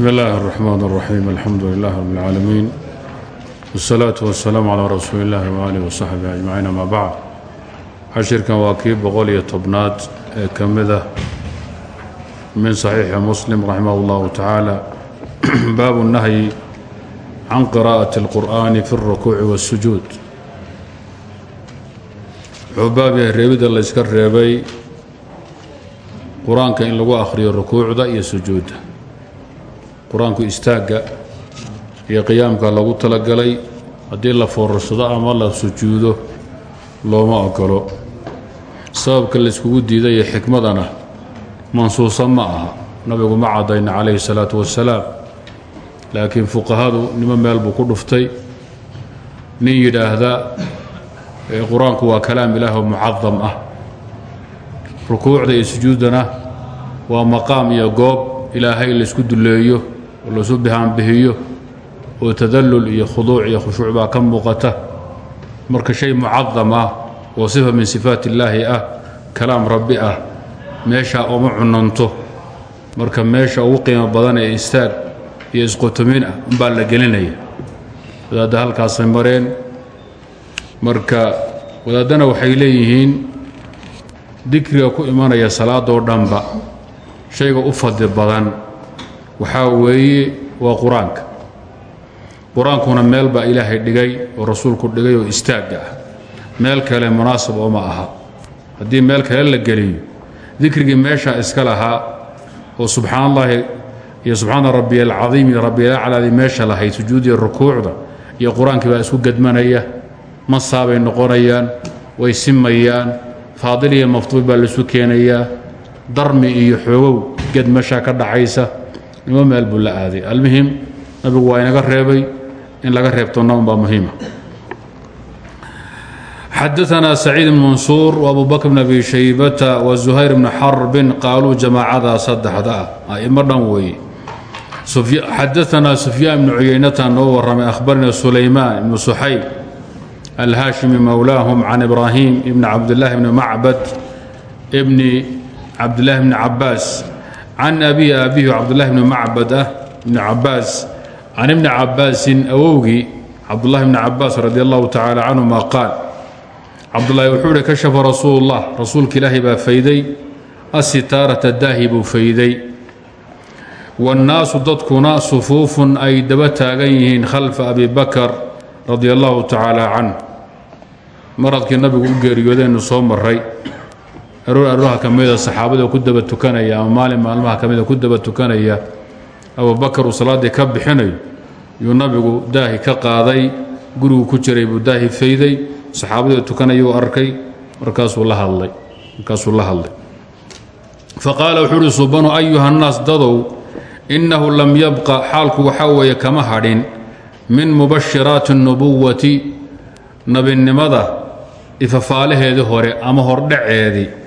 bsmi اllahi الرحmn الرaxيim alxamdu lilah rb اlcaalamiin wالsalaaةu waالsalaam calىa rasuuli اllahi waalih wsaxbi ajmaciin ama bacd cashirkan waa kii boqol iyo tobnaad ee ka mida min صaxiixi muslim raximah اllahu tacaala baabu الnahyi can qira'aةi اlqur'ani fi الrukuuci wالsujuud wuxuu baab yahay reebida la yska reebay qur-aanka in lagu akhriyo rukuucda iyo sujuudda qur'aanku istaagga iyo qiyaamka lagu talagalay haddii la foorarsado ama la sujuudo looma ogolo sababka layskugu diidayo xikmadana mansuusa ma aha. Nabigu ma caddayna calayhi salaatu wasalaam laakiin fuqahadu nimo meel buu ku dhuftay. Nin yidhaahda qur'aanku waa kalaam ilaah oo mucadam ah. Rukuucda iyo sujuuddana waa maqaam iyo goob ilaahay laysku duleeyo oo laysu bihaanbihiyo oo tadallul iyo khuduuc iyo khushuuc baa ka muuqata. Marka shay mucadam ah oo sifa min sifaat illaahi ah kalaam rabbi ah meeshaa uma cunanto marka meesha ugu qiimo badan ee istaag iyo isqotomin ah umbaa la gelinaya. Wadaadda halkaasay mareen. Marka wadaaddana waxay leeyihiin dikriga ku imanaya salaadoo dhanba shayga u fadli badan waxaa weeye waa qur'aanka. Qur'aankuna meel baa ilaahay dhigay oo rasuulku dhigay oo istaagga ah. Meel kale munaasab ooma aha. Haddii meel kale la geliyo dikrigii meeshaa iska lahaa oo subxaan allaahi iyo subxaana rabbiy alcadiim iyo rabbiyalaclaadii meesha lahayd sujuudiya rukuucda iyo qur'aankii baa isku gedmanaya masaabay noqonayaan way simayaan faadil iyo mafduul baa laisu keenayaa darmi iyo xoogow ged meeshaa ka dhacaysa nimo meel buu la aaday. Almuhim nabigu waa inaga reebay in laga reebtoonnaban baa muhiima. Xadaanaa saciid bn mansuur wabu bakr bn abi shaybata wazuhayr bni xarbin qaaluu jamaacadaa saddexda ah. Aimo dhan weeye xadaanaa sufyaan bnu cuyaynata noo warramay akhbarna sulaymaan ibnu suxayb alhaashimi mowlaahum can ibraahim ibni cabdillaahi bni macbad bni cabdillaahi bni cabaas can abihi aabihi cabdullahi bni macbad ah ibni cabaas can ibni cabaasin awowgii cabdullahi bni cabaas radi allahu tacaala canhuma qaal cabdullaahi wuxuu ihi kashafa rasuulullah rasuulka ilaahay baa fayday asitaarata daahi buu fayday wannaasu dadkuna sufuufun ay daba taagan yihiin khalfa abi bakar radia allahu tacaala canh maradkii nabigu u geeriyoodeenu soo maray aroor aroorha ka mida saxaabada ku daba tukanaya ama maalin maalmaha ka mida ku daba tukanaya abubakar uu salaaddii ka bixinayo yuu nabigu daahi ka qaaday gurigu ku jiray buu daahi fayday saxaabadii tukanayuu arkay markaasuu la hadlay markaasuu la hadlay. Fa qaala wuxuu uhi subanu ayuha nnaas dadow innahu lam yabqa xaalku waxaa weeye kama hadhin min mubashiraati اnubuwati nabinimada ifafaalaheedii hore ama hordhaceedii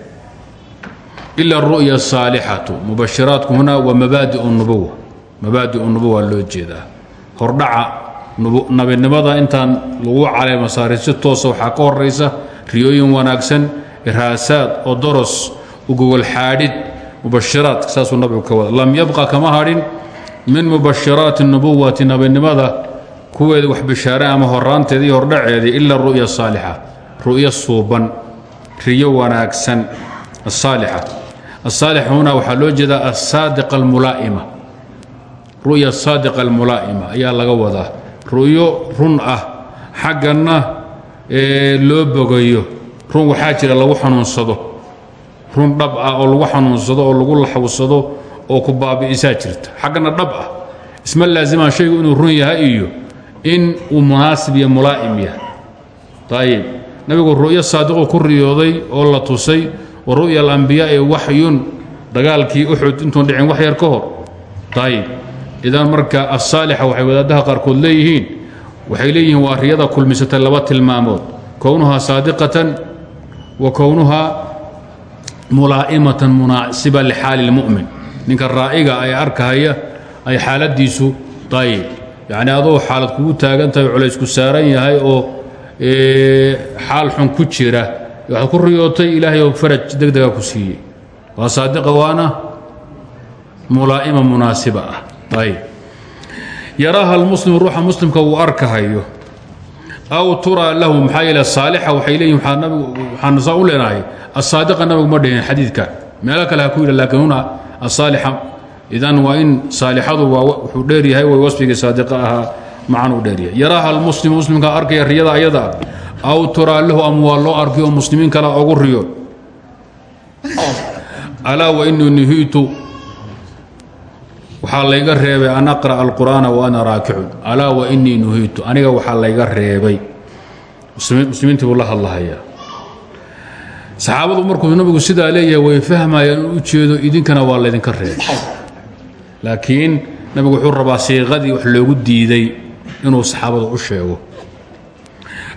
ila aru'ya asaalixatu mubashiraatku huna waa mabaadi nubuwa mabaadi nubuwa loo jeedaa hordhaca nabinimada intaan lagu caleema saarin si toosa waxaa ka horaysa riyooyin wanaagsan iraasaad oo doros ugogol xaadhid mubashiraat saasuu nabigu ka wada lam yabqa kama hadhin min mubashiraati nubuwati nabinimada kuweeda wax bishaare ama horaanteeda iyo hordhaceedii ila ru'ya saalixa ru'yo suuban riyo wanaagsan asaalixa huna waxaa loo jeedaa asaadiqa almulaa'ima. Ru'ya saadiqa almulaa'ima ayaa laga wadaa. Ru'yo run ah xagganna loo bogayo. Run waxaa jira lagu xanuunsado. Run dhab ah oo lagu xanuunsado oo lagu laxawsado oo ku baabi'isaa jirta. Xaggana dhab ah. Isma laasimaa shaygu inuu run yahay iyo in uu munaasib iyo mulaa'im yahay. Ayib nabigu ru'yo saadiqu ku riyooday oo la tusay wa ru'ya alambiyaai waxyun dagaalkii uxud intuun dhicin wax yar ka hor. Ayib idan marka asaalixa waxay wadaadaha qaarkood leeyihiin waxay leeyihiin waa riyada kulmisatay laba tilmaamood. Kownuhaa saadiqatan wa kownuhaa mulaa'imatan munaasiba lixaali lmu'min ninka raa'iga ay arkahaya ay xaaladiisu ayib yacni adoo xaalad kugu taagan tahay culaysku saaran yahay oo xaal xun ku jira waxaad ku riyootay ilaahay oo faraj degdega ku siiyey. Waa saadiqa waana mulaa'ima munaasiba ah. Ayb yaraaha almuslimu ruuxa muslimka uu arkahayo aw turaa lahu maxaa yeele saalixa waxay leeyihiin waxaan saa u leenahay asaadiqa nabigu ma dhihin xadiidka. Meelo kale ku yidha laakiin huna asaalixa idan waa in saalixadu waa wuxuu dheeryahay way wasfigii saadiqa ahaa macanuu dheeryahay yaraaha almuslimu muslimka arkaya riyada ayada aw turaa lahu ama waa loo arkiyo muslimiin kale ogu riyo. Alaa wainii nuhiitu waxaa layga reebay an aqra'a alqur'aana wa ana raakicun alaa wainii nuhiitu aniga waxaa layga reebay. Muslimiintii buu la hadlahayaa. Saxaabadu markuu nabigu sidaa leeyahay way fahmayaan in u jeedo idinkana waa laydinka reebay. Laakiin nabigu wuxuu rabaa siiqadii wax loogu diiday inuu saxaabadu u sheego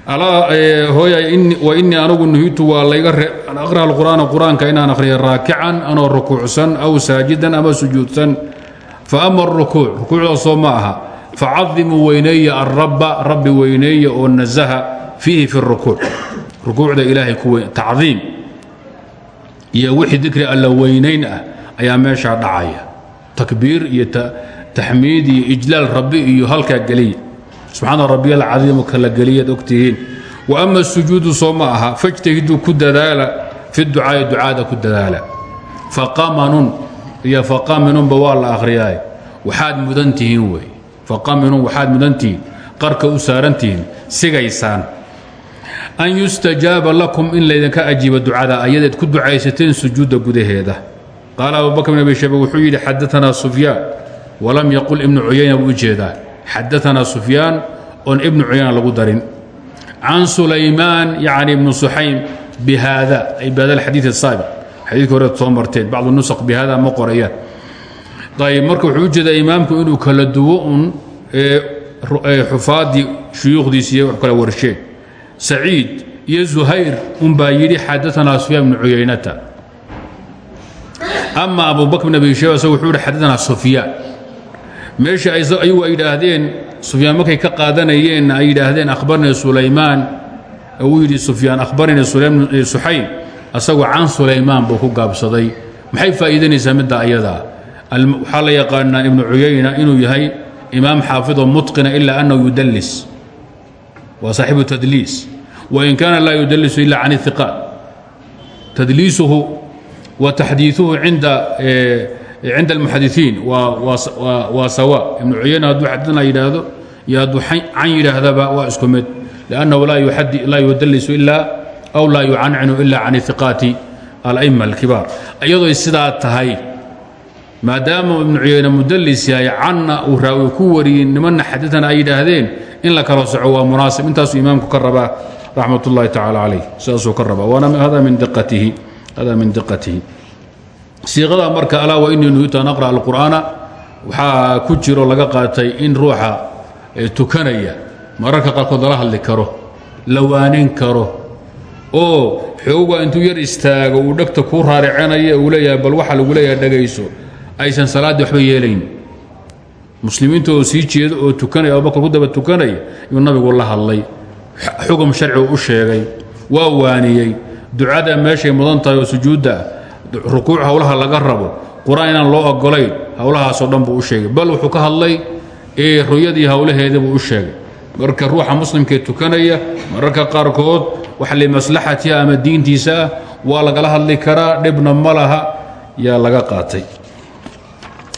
wainii anigu nuhiitu waa layga an aqra alqur'aana qur'aanka inaan akhriya raakican anoo rukuucsan aw saajidan ama sujuudsan. Faama arukuuc rukuucdaasoo ma aha. Facadimuu weyneeya alrabba rabbi weyneeya oo nasaha fiihi fi rukuuc rukuucda ilaahay tacdiim iyo wixii dikri alla weynayn ah ayaa meeshaa dhacaya. Takbiir iyo taxmiid iyo ijlaal rabbi iyo halkaa geliya subxaana rabbiy alcadiimu kala geliyaad ogtihiin. Wa ama sujuudu soo ma aha. Fajtahiduu ku dadaala fi ducaai ducaada ku dadaala. Faqamanun iyo faqaminunba waa la akhriyaay. Waxaad mudan tihiin wey. Faqaminun waxaad mudan tihiin. Qarka u saaran sigaysaan. An yustajaaba lakum in laydinka ajiibo ducada ayadeed ku ducaysateen sujuudda gudaheeda. Qaala abubakr bn abi shayba wuxuu yidhi xadaanaa sufyaan. Walam yaqul ibnu cuyayna buu u xadaanaa sufyaan oon ibnu cuyayna lagu darin can sulaymaan yacni ibnu suxaym bihada ay bihada alxadiid asaabiq xadiidka hore soo marteen bacdu nusaq bihada ma qorayaan ayb marka wuxuu u jeedaa imaamku inuu kala duwo un xufaaddii shuyuukhdiisiiy wax kala warsheen saciid iyo zuhayr unbaa yidhi xadaanaa sufyaan bnu cuyaynata ama abu bakr bn abi shayba isagu wuxuu yihi xadaanaa sufyaan meesha ayagu ay yidhaahdeen sufyaan markay ka qaadanayeen ay yidhaahdeen akhbarnii sulaymaan. Uu yidhi sufyaan akhbarnii suxaym asagoo can sulaymaan buu ku gaabsaday. Maxay faa'iidanaysaa midda ayadaa waxaa la yaqaanaa ibnu cuyayna inuu yahay imaam xaafidoo mutqina ilaa annahu yudallis. Waa saaxibu tadliis. Wain kaana laa yudallisu ila can iiqaat tadliisuhu wa taxdiiuhu cinda cinda almuxadisiin waa sawa. Ibnu cuyayna hadduu xadana yidhaahdo iyo hadduu can yidhaahdaba waa isku mid. Liannahu laa yudallisu ilaa aw laa yucancinu ila can iqaati ala'ima alkibaar. Iyadooy sidaa tahay maadaama ibnu cuyayne mudallis yahay canna uu raawi ku wariyey nimanna xadadana ay yidhaahdeen in la kala soco waa munaasib. Intaasuu imaamku ka rabaa raxmat ullahi tacaala calayh. Sidaasuu ka rabaa. Hada min diqatihi siiqada marka alaa wa inii nuhitu an aqra alqur'aana waxaa ku jiro laga qaatay in ruuxa tukanaya mararka qaarkood lala hadli karo la waanin karo oo xooga intuu yar istaago uu dhegta kuu raaricanaya uu leeyahay bal waxa lagu leeyahay dhegayso aysan salaaddii waxba yeelayn. Muslimiinta oo sii jeeda oo tukanaya abubakar ku daba tukanaya yuu nabigu la hadlay. Xugum sharcigu u sheegay waa waaniyey. Ducada meeshay mudan tahay oo sujuudda rukuuc howlaha laga rabo qur'aan inaan loo ogolayn howlahaasoo dhan buu u sheegay. Bal wuxuu ka hadlay ee ruyadii howlaheeda buu u sheegay. Marka ruuxa muslimkee tukanaya mararka qaarkood wax limaslaxatiha ama diintiisa ah waa lagala hadli karaa dhibna ma laha yaa laga qaatay.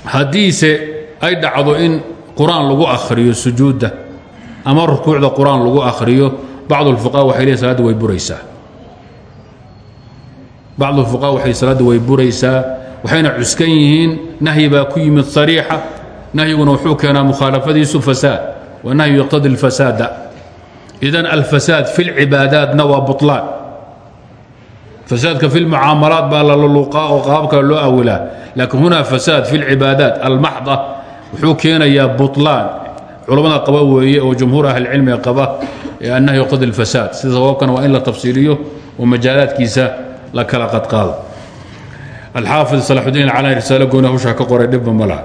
Haddiise ay dhacdo in qur'aan lagu akhriyo sujuudda ama rukuucda qur'aan lagu akhriyo bacdu lfuqaha waxay leeyiin salaadda way buraysaa bacdu lfuqaha waxay salaadda way buraysaa waxayna cuskan yihiin nahyi baa ku yimid sariixa nahyiguna wuxuu keenaa mukhaalafadiisu fasaad wanahyu yaqtadi اlfasaada idan alfasaad fi lcibaadaatna waa buطlaan fasaadka fi lmucaamalaat baa lalaluqaa oo qaabka loo awilaa laakiin hunaa fasaad fi lcibaadaat almaxda wuxuu keenayaa buطlaan culammada qaba weeye oo jumhuur ahlicilmiga qaba ee annahyu yaqtadi اlfasaad sida sawaabkana waa in la tafsiiliyo oo majaalaadkiisa la kala qadqaado alxaafid salaxudiin alcalani risaalo gooni hawshaa ka qoray dhibba ma laha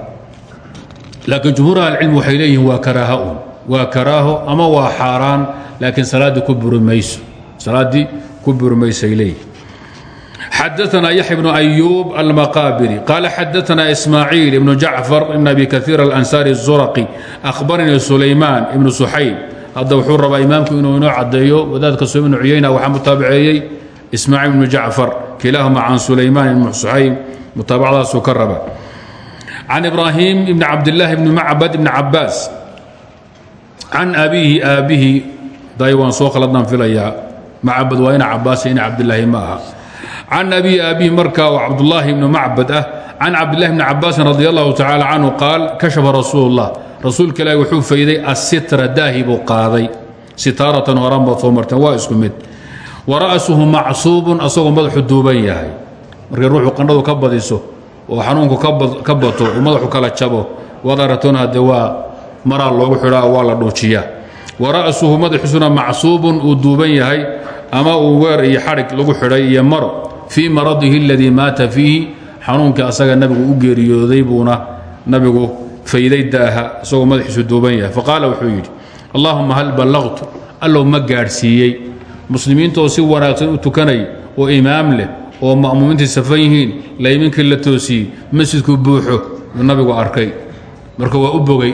laakiin jumhuur ahlicilmi waxay leeyihiin waa karaaha un waa karaaho ama waa xaaraan laakiin salaaddii ku buri mayso salaaddii ku buri maysay leeyihin xadaثna yaحya بن أyوب الmqاbري qال xadaثna إسmاعيل بن جعفر بن أbي kaثير الأنsاري الزرقي أخbarnii سulayman بن سحayb hadda wuxuu rabaa imaamku inuu inoo cadeeyo wadaadka soo ibnu cuyayna waxaa mutaabaceeyey ismaaciil ibnu jacfar kilaahuma can sulaymaan ibnu suxayb mutaabacadaasuu ka raba. Can ibraahim ibni cabdillaahi ibni macbad ibni cabaas can abiihi aabihi day waan soo khaladnaan filayaa macbad waa ina cabaas ina cabdilaahi ma aha. Can abihi aabihi marka oo cabdullaahi ibnu macbad ah. Can cabdillahi bni cabaasin radi allahu tacaala canhu qaal kashafa rasuulu اllah rasuulka ilaahi wuxuu fayday asitra daahi buu qaaday. Sitaaratan horaan baad soo marteen waa isku mid wa ra'suhu macsuubun asagoo madaxu duuban yahay. Markay ruuxu qandhadu ka badiso oo xanuunku ka bato oo madaxu kala jabo waad aragtoon hadde waa maraa loogu xidhaa waa la dhuujiyaa wa ra'suhu madaxiisuna macsuubun uu duuban yahay ama uu weer iyo xadhig lagu xidhay iyo maro fii maradihi aladii maata fiihi xanuunkii asaga nabigu u geeriyooday buuna hal ballaqtu allow ma gaadhsiiyey muslimiintoo si wanaagsan u tukanay oo imaam leh oo ma'muumiintai safan yihiin layminkii la toosiyey masjidku buuxo nabigu arkay. Marka waa u bogay.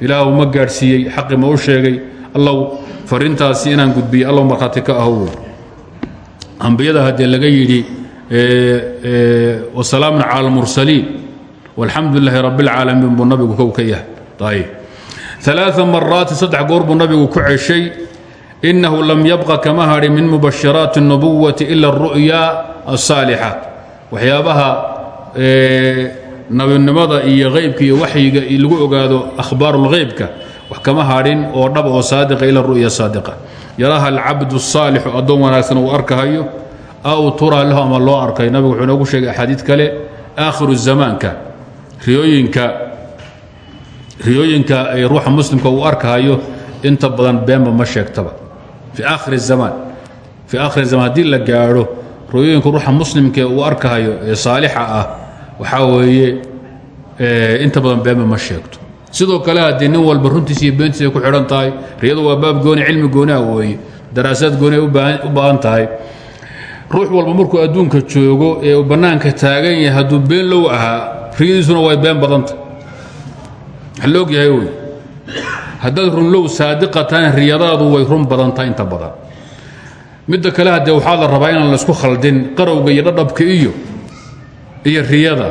Ilaahw ma gaadhsiiyey xaqi ma u sheegay. Allow farintaasi inaan gudbiyey allow markhaati ka ahow. Ambiyada haddee laga yidhi wasalaamun cala almursaliin. Walxamdu lilaahi rabbiاlcaalamiin buu nabigu ka yahay. Ayb alaa maraati saddex goor buu nabigu inahu lam yabqa kama hadhin min mubashiraati الnubuwati ila الru'ya الsaalixa waxyaabaha nabinimada iyo haybka iyo waxyiga lagu ogaado akhbaar اlhaybka wax kama hadhin oo dhab oo saadiqa ila ru'ya saadiqa yaraha alcabdu الsaalixu addoon wanaagsan uu arkahayo aw turaa lahu ama loo arkay nabigu wuxuu inoogu sheegay axaadiid kale aakhiru zamaanka riyooyinka riyooyinka ay ruuxa muslimka uu arkahayo inta badan beenba ma sheegtaba fi aakhiri zamaan fii aakhiri zaman haddii la gaadho riyooyinka ruuxa muslimkae uu arkahayo ee saalixa ah waxaa weeye inta badan beenba ma sheegto. Sidoo kale haddii nin walba runtiisa iyo beentiisa ku xidhan tahay riyadu waa baab gooni cilmi gooniah weeye. Daraasaad gooni ruux walba markuu adduunka joogo ee uu taagan yahay hadduu been low ahaa riyadiisuna way been badanta. Waxa la og yahay haddaad runlow saadiqatan riyadaadu way run badantahay inta badan. Midda kale haddee waxaa la rabaa inaan laysku khaldin qarowga iyo dhadhabka iyo iyo riyada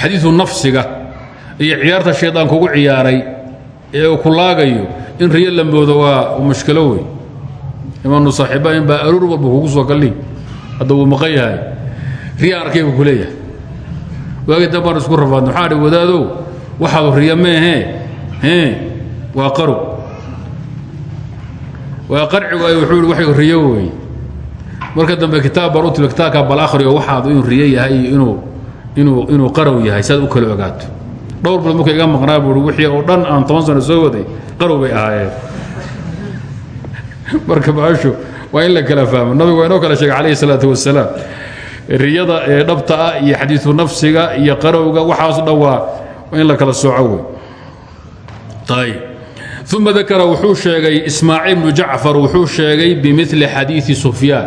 xadiidu nafsiga iyo ciyaarta shaydaan kugu ciyaaray ee uu ku laagayo in riyo la moodo waa mushkilo wey imaanu saaxiibain baa aruur walba kugu soo kalli hadda wuu maqan yahay. Riya arkay buu ku leeyahay. Waagii dambaan isku rafaadno waxaa dhi wadaadow waxaadu riya meehee hee waa qarow waa qarcigu ay wuxuu waxay riyo weeye marka dambe kitaab baan u timi kitaabka bal akhriyo waxaadu inuu riyo yahay iyo inuu inuu inuu qarow yahay si aad u kala ogaato. Dhowr bilood marka iga maqnaa buui wixii oo dhan aan toban sano soo waday qarow bay ahaayeen. Marka baashu waa in la kala fahmo. Nabigu waa inoo kala sheegay calayhi salaatu wasalaam riyada ee dhabta ah iyo xadiidu nafsiga iyo qarowga waxaaso dhan waa in la kala sooco wey ayb uma dakara wuxuu sheegay ismaaciil bnu jacfar wuxuu sheegay bimili xadiii sufyaan.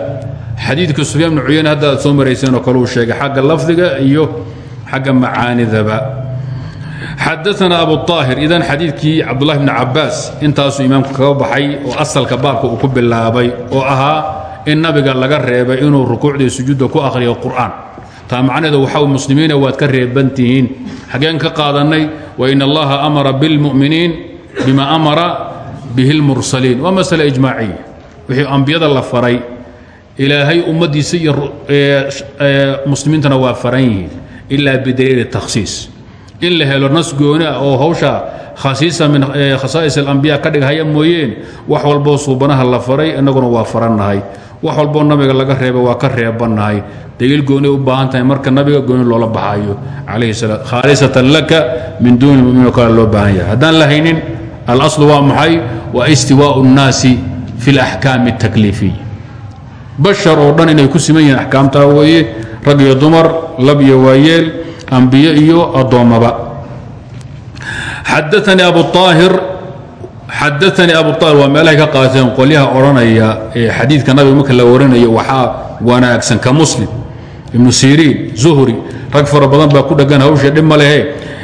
Xadiidka sufyaan bnu cuyayne hadda aad soo marayseenoo kaleu sheegay xagga lafdiga iyo xagga macaanidaba. Xadaana abu aahir idan xadiidkii cabdulahi bni cabaas intaasuu imaamku kaga baxay oo asalka baabka uu ku bilaabay oo ahaa in nabiga laga reebay inuu rukuucdii sujuudda ku waxa muslimiina waad ka reeban tihiin. Xaggeen ka qaadannay wain allaha amara bilmu'miniin bima amara bihi lmursaliin waa masale ijmaaciya wixii ambiyada la faray ilaahay ummaddiisa iyo muslimiintana waa faran yihiin ilaa bidaliili takhsiis. In la helo nas gooni ah oo hawsha khasiisa min khasaa'is alambiya ka dhighaya mooyeen wax walboo suubanaha la faray innaguna waa farannahay wax walboo nabiga laga reebay waa ka reebannahay daliil gooni u baahan tahay marka nabiga gooni loola baxayo calayhi salaam khaalisatan laka min duuni muminiin kale loo baahan yahay alaslu waa maxay waa istiwaa'u nnaasi fi alaxkaami altakliifiya bashar oo dhan inay ku siman yihiin axkaamtaa weeye rag iyo dumar lab iyo waayeel ambiye iyo addoommaba xadaanii abu aahir xadaanii abu aahir waa meelahay ka qaateen qolyaha odhanaya xadiidka nabiga marka la warinayo waxaa wanaagsan ka muslim ibnu siriin zuhri rag fara badan baa ku dheggan hawsha dhib ma lehe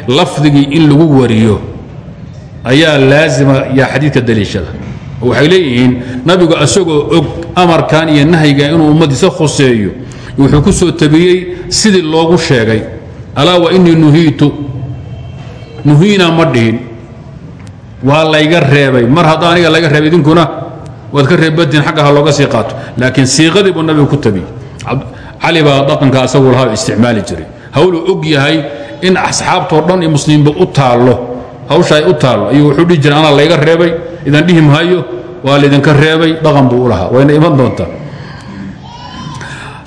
lafdigii in lagu wariyo ayaa laazima yaa xadiidka daliishada. Waxay leeyihiin nabigu asagoo og amarkan iyo nahyiga inuu ummaddiisa khuseeyo wuxuu ku soo tabiyey sidii loogu sheegay. Alaa wa inii nuhiitu nuhiina ma dhihin. Waa layga reebay. Mar hadda aniga laga reebay idinkuna waad ka reebbatiin xagga ha looga sii qaato. Laakiin siiqadii buu nabigu ku tabiyey. Cali baa dhaqanka asagu lahaa isticmaali jiray. Hawluu og yahay in asxaabtoo dhan iyo muslimiinba u taallo hawsha ay u taallo ayuu wuxuu dhihi jiray anaa layga reebay idan dhihi maayo waa laydinka reebay dhaqan buu u lahaa wayna iman doontaa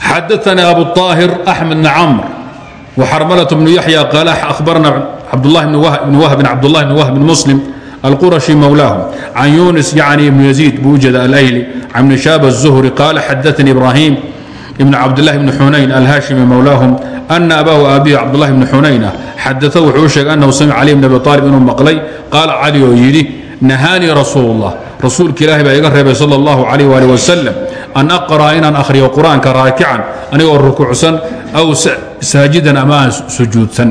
xadaثnي abu طاahir أحmed بن cmr وxarmلة بن yaحyى qال أخbarna cabdالlah بن whb cabdالlah بن whb بن mسلم الqرشي mولاهم عن يuنس yعnي بن يزيد buu ujeeda alayli عن بن شhاب الزهري qال xadaثnي إbrahيم بن cabdالlah بن xunayn alhاشhمي mولاهم أna abaahu aabihi cabdالlah بن xunayna xadaثa wuxuu u sheegay أنhu samc cلي بن abi طالب inuu maqlay qaala cali oo yidhi nahaanii rasuul الlah rasuulka ilaahi baa iga reebay salى الlah عalيه وaلي وسلم an aqra'a inaan akhriyo qur-aanka raakican anigoo rukuucsan aw saajidan ama aan sujuudsan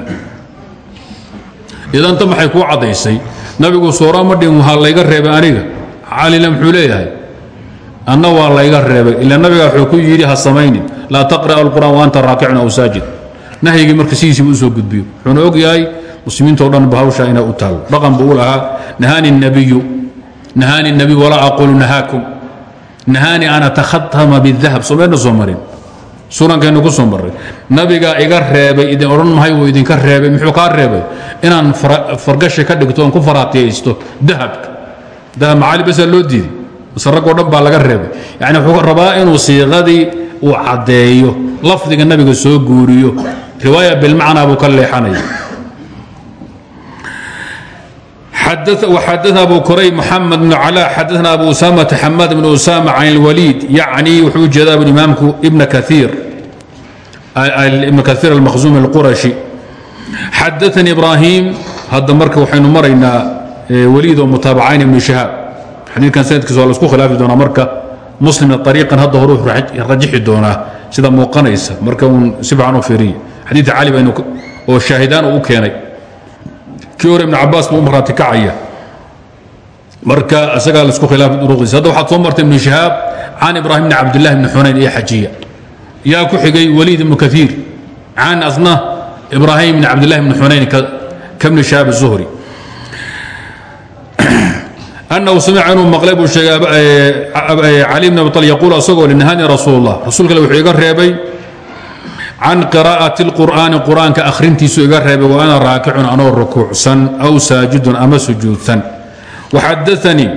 idanta maxay kuu caddaysay nabigu suura ma dhin waxaa layga reebay aniga calina muxuu leeyahay anna waa layga reebay ila nabiga wuxuu ku yidhi ha samaynin. Laa taqra'a alqur'aan wa anta raakicun aw saajid. Nahyigii marka sidiisiibu u soo gudbiyo wuxuuna og yahay muslimiintao dhan ba hawshaa inay u taalo. Dhaqan buu u lahaa nahaani nabiyu nahaani nabiyu walaa aquulu nahaakum. Nahaani an atakhatama bidahab someedna soo marin. Sunankaynu ku soo marray iga reebay idin odhan mahay wuu idinka reebay muxuu kaa reebay? Inaan fargashi ka dhigto ku faraatiyaysto dahabka. Dahab macaali basaa loo diiday base raggo dhan baa laga reebay. Yani wuxuu rabaa inuu siiqadii uu caddeeyo lafdiga nabiga soo guuriyo. Riwaaya bilmacnaa buu ka leexanaya. Xadana abu kuray mxamed bn cla xadana abu usamata xamaad bn usama can اlwaliid yacni wuxuu u jeedaa imaamku ibn kaiir almahzumi اlqurashi xadaanii ibraahim hadda marka waxaynu maraynaa eh, waliid oo mutaabacayn ibn shahaab xadiikan sanadkiis waa la isku khilaafi doonaa marka muslimna ariiqan hadda horuu rajixi doonaa sida muuqanaysa. Marka uun si fiican u fiiriye xadii cali baynu oo shaahidaan uu u keenay. Kii hore ibn cabaas buu markaati kacaya marka isagaa la isku khilaafi duruqdiisa hadda waxaad soo martay ibnu shihaab can ibraahim bni cabdillahi bni xunayn iyo xajiya. Yaa ku xigay waliid ibnu kaiir can asna ibraahim bni cabdillahi bni xunayn ka bni shihaab الzuhri أنhu samica inuu maqlay buu sheegay cali bn abi طal yaquul asagoo linahaani rasuul الlah rasuulka ale wuxuu iga reebay can qirاءaة الqur'aani qur'aanka akhrintiisu iga reebay wa ana raakicun anoo rukuucsan aw saajidun ama sujuudsan waxadaanii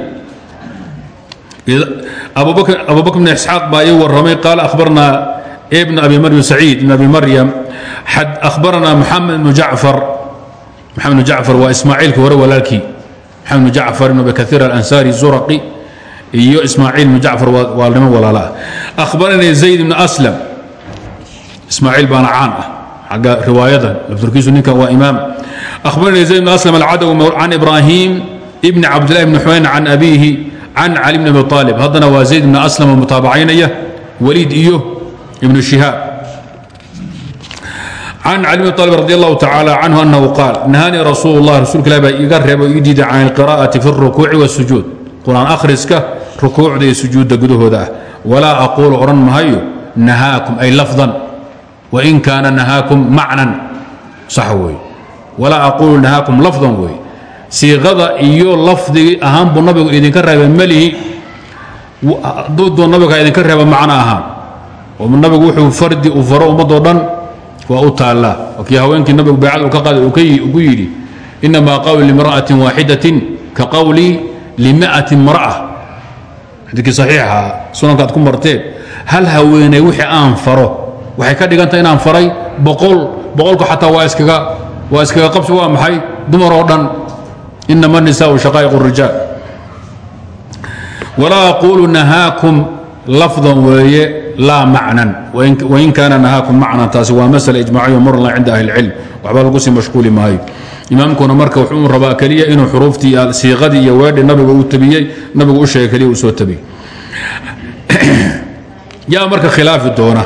abu bakr bn isxaaq baa ii warramay qaala ahbarna bn abi maryam saciid bn abi maryam ahbarana maxamed bnu jacfar maxamed bnu jacfar waa ismaaciilkii hore walaalkii bnu jacfar ibn abi kaiir alansaari zuraqi iyo ismaaciil bnu jacfar waa walaala ah ahbaranii zayd bn aslam. Ismaaciil baana caan ah. Xagga riwaayada lafturkiisu waa imaam. Ahbaranii zayd bn aslam alcadawi can ibraahim ibni cabdillahi bni xunayn can abiihi can cali bn abi aalib haddana waa zayd bn aslam oo mutaabacaynaya waliid iyo ibnu shihaab can cali bn aalib radi allahu tacaala canhu annahu qaal nahaanii rasuul lah rasuulka ilahi baa iga reeba o ii diiday can alqira'ati fi اlrukuuci wاsujuud qur'aan akhriska rukuucda iyo sujuudda gudahooda ah walaa aquulu odhan mahayo nahaakum ay lafdan wain kaana nahaakum macnan sax wey walaa aquulu nahaakum lafdan wey siiqada iyo lafdigii ahaan buu nabigu idinka reeba melihi hadduu nabiga idinka reeba macno ahaan oo waa u taallaa kii haweenkii nabigu baycad uu ka qaaday ugu yidhi inamaa qawli limra'atin waaxidatin ka qawlii limaati mara'a xadiikii saxiixa ah sunanka ad ku marteen hal haweeney wixii aan faro waxay ka dhigantaha inaan faray boqol boqolku xataa waa iskaga waa iskaga qabsi waa maxay? Dumar oo dhan. Inama nisaau shaqaa'iq rijaal. Walaa aquulu nahaakum lafdan weeye laa macnan. Wain kaana nahaakum macnan taasi waa masala ijmaaciyo marla cinda ahli اlcilm waxba lagu sii mashquuli maayo. Imaamkuna marka wuxuu rabaa keliya inuu xuruuftii siiqadii iyo weedhi nabiga uu tabiyey nabigu u sheegay keliya uu soo tabiyey. Yaa marka khilaafi doona.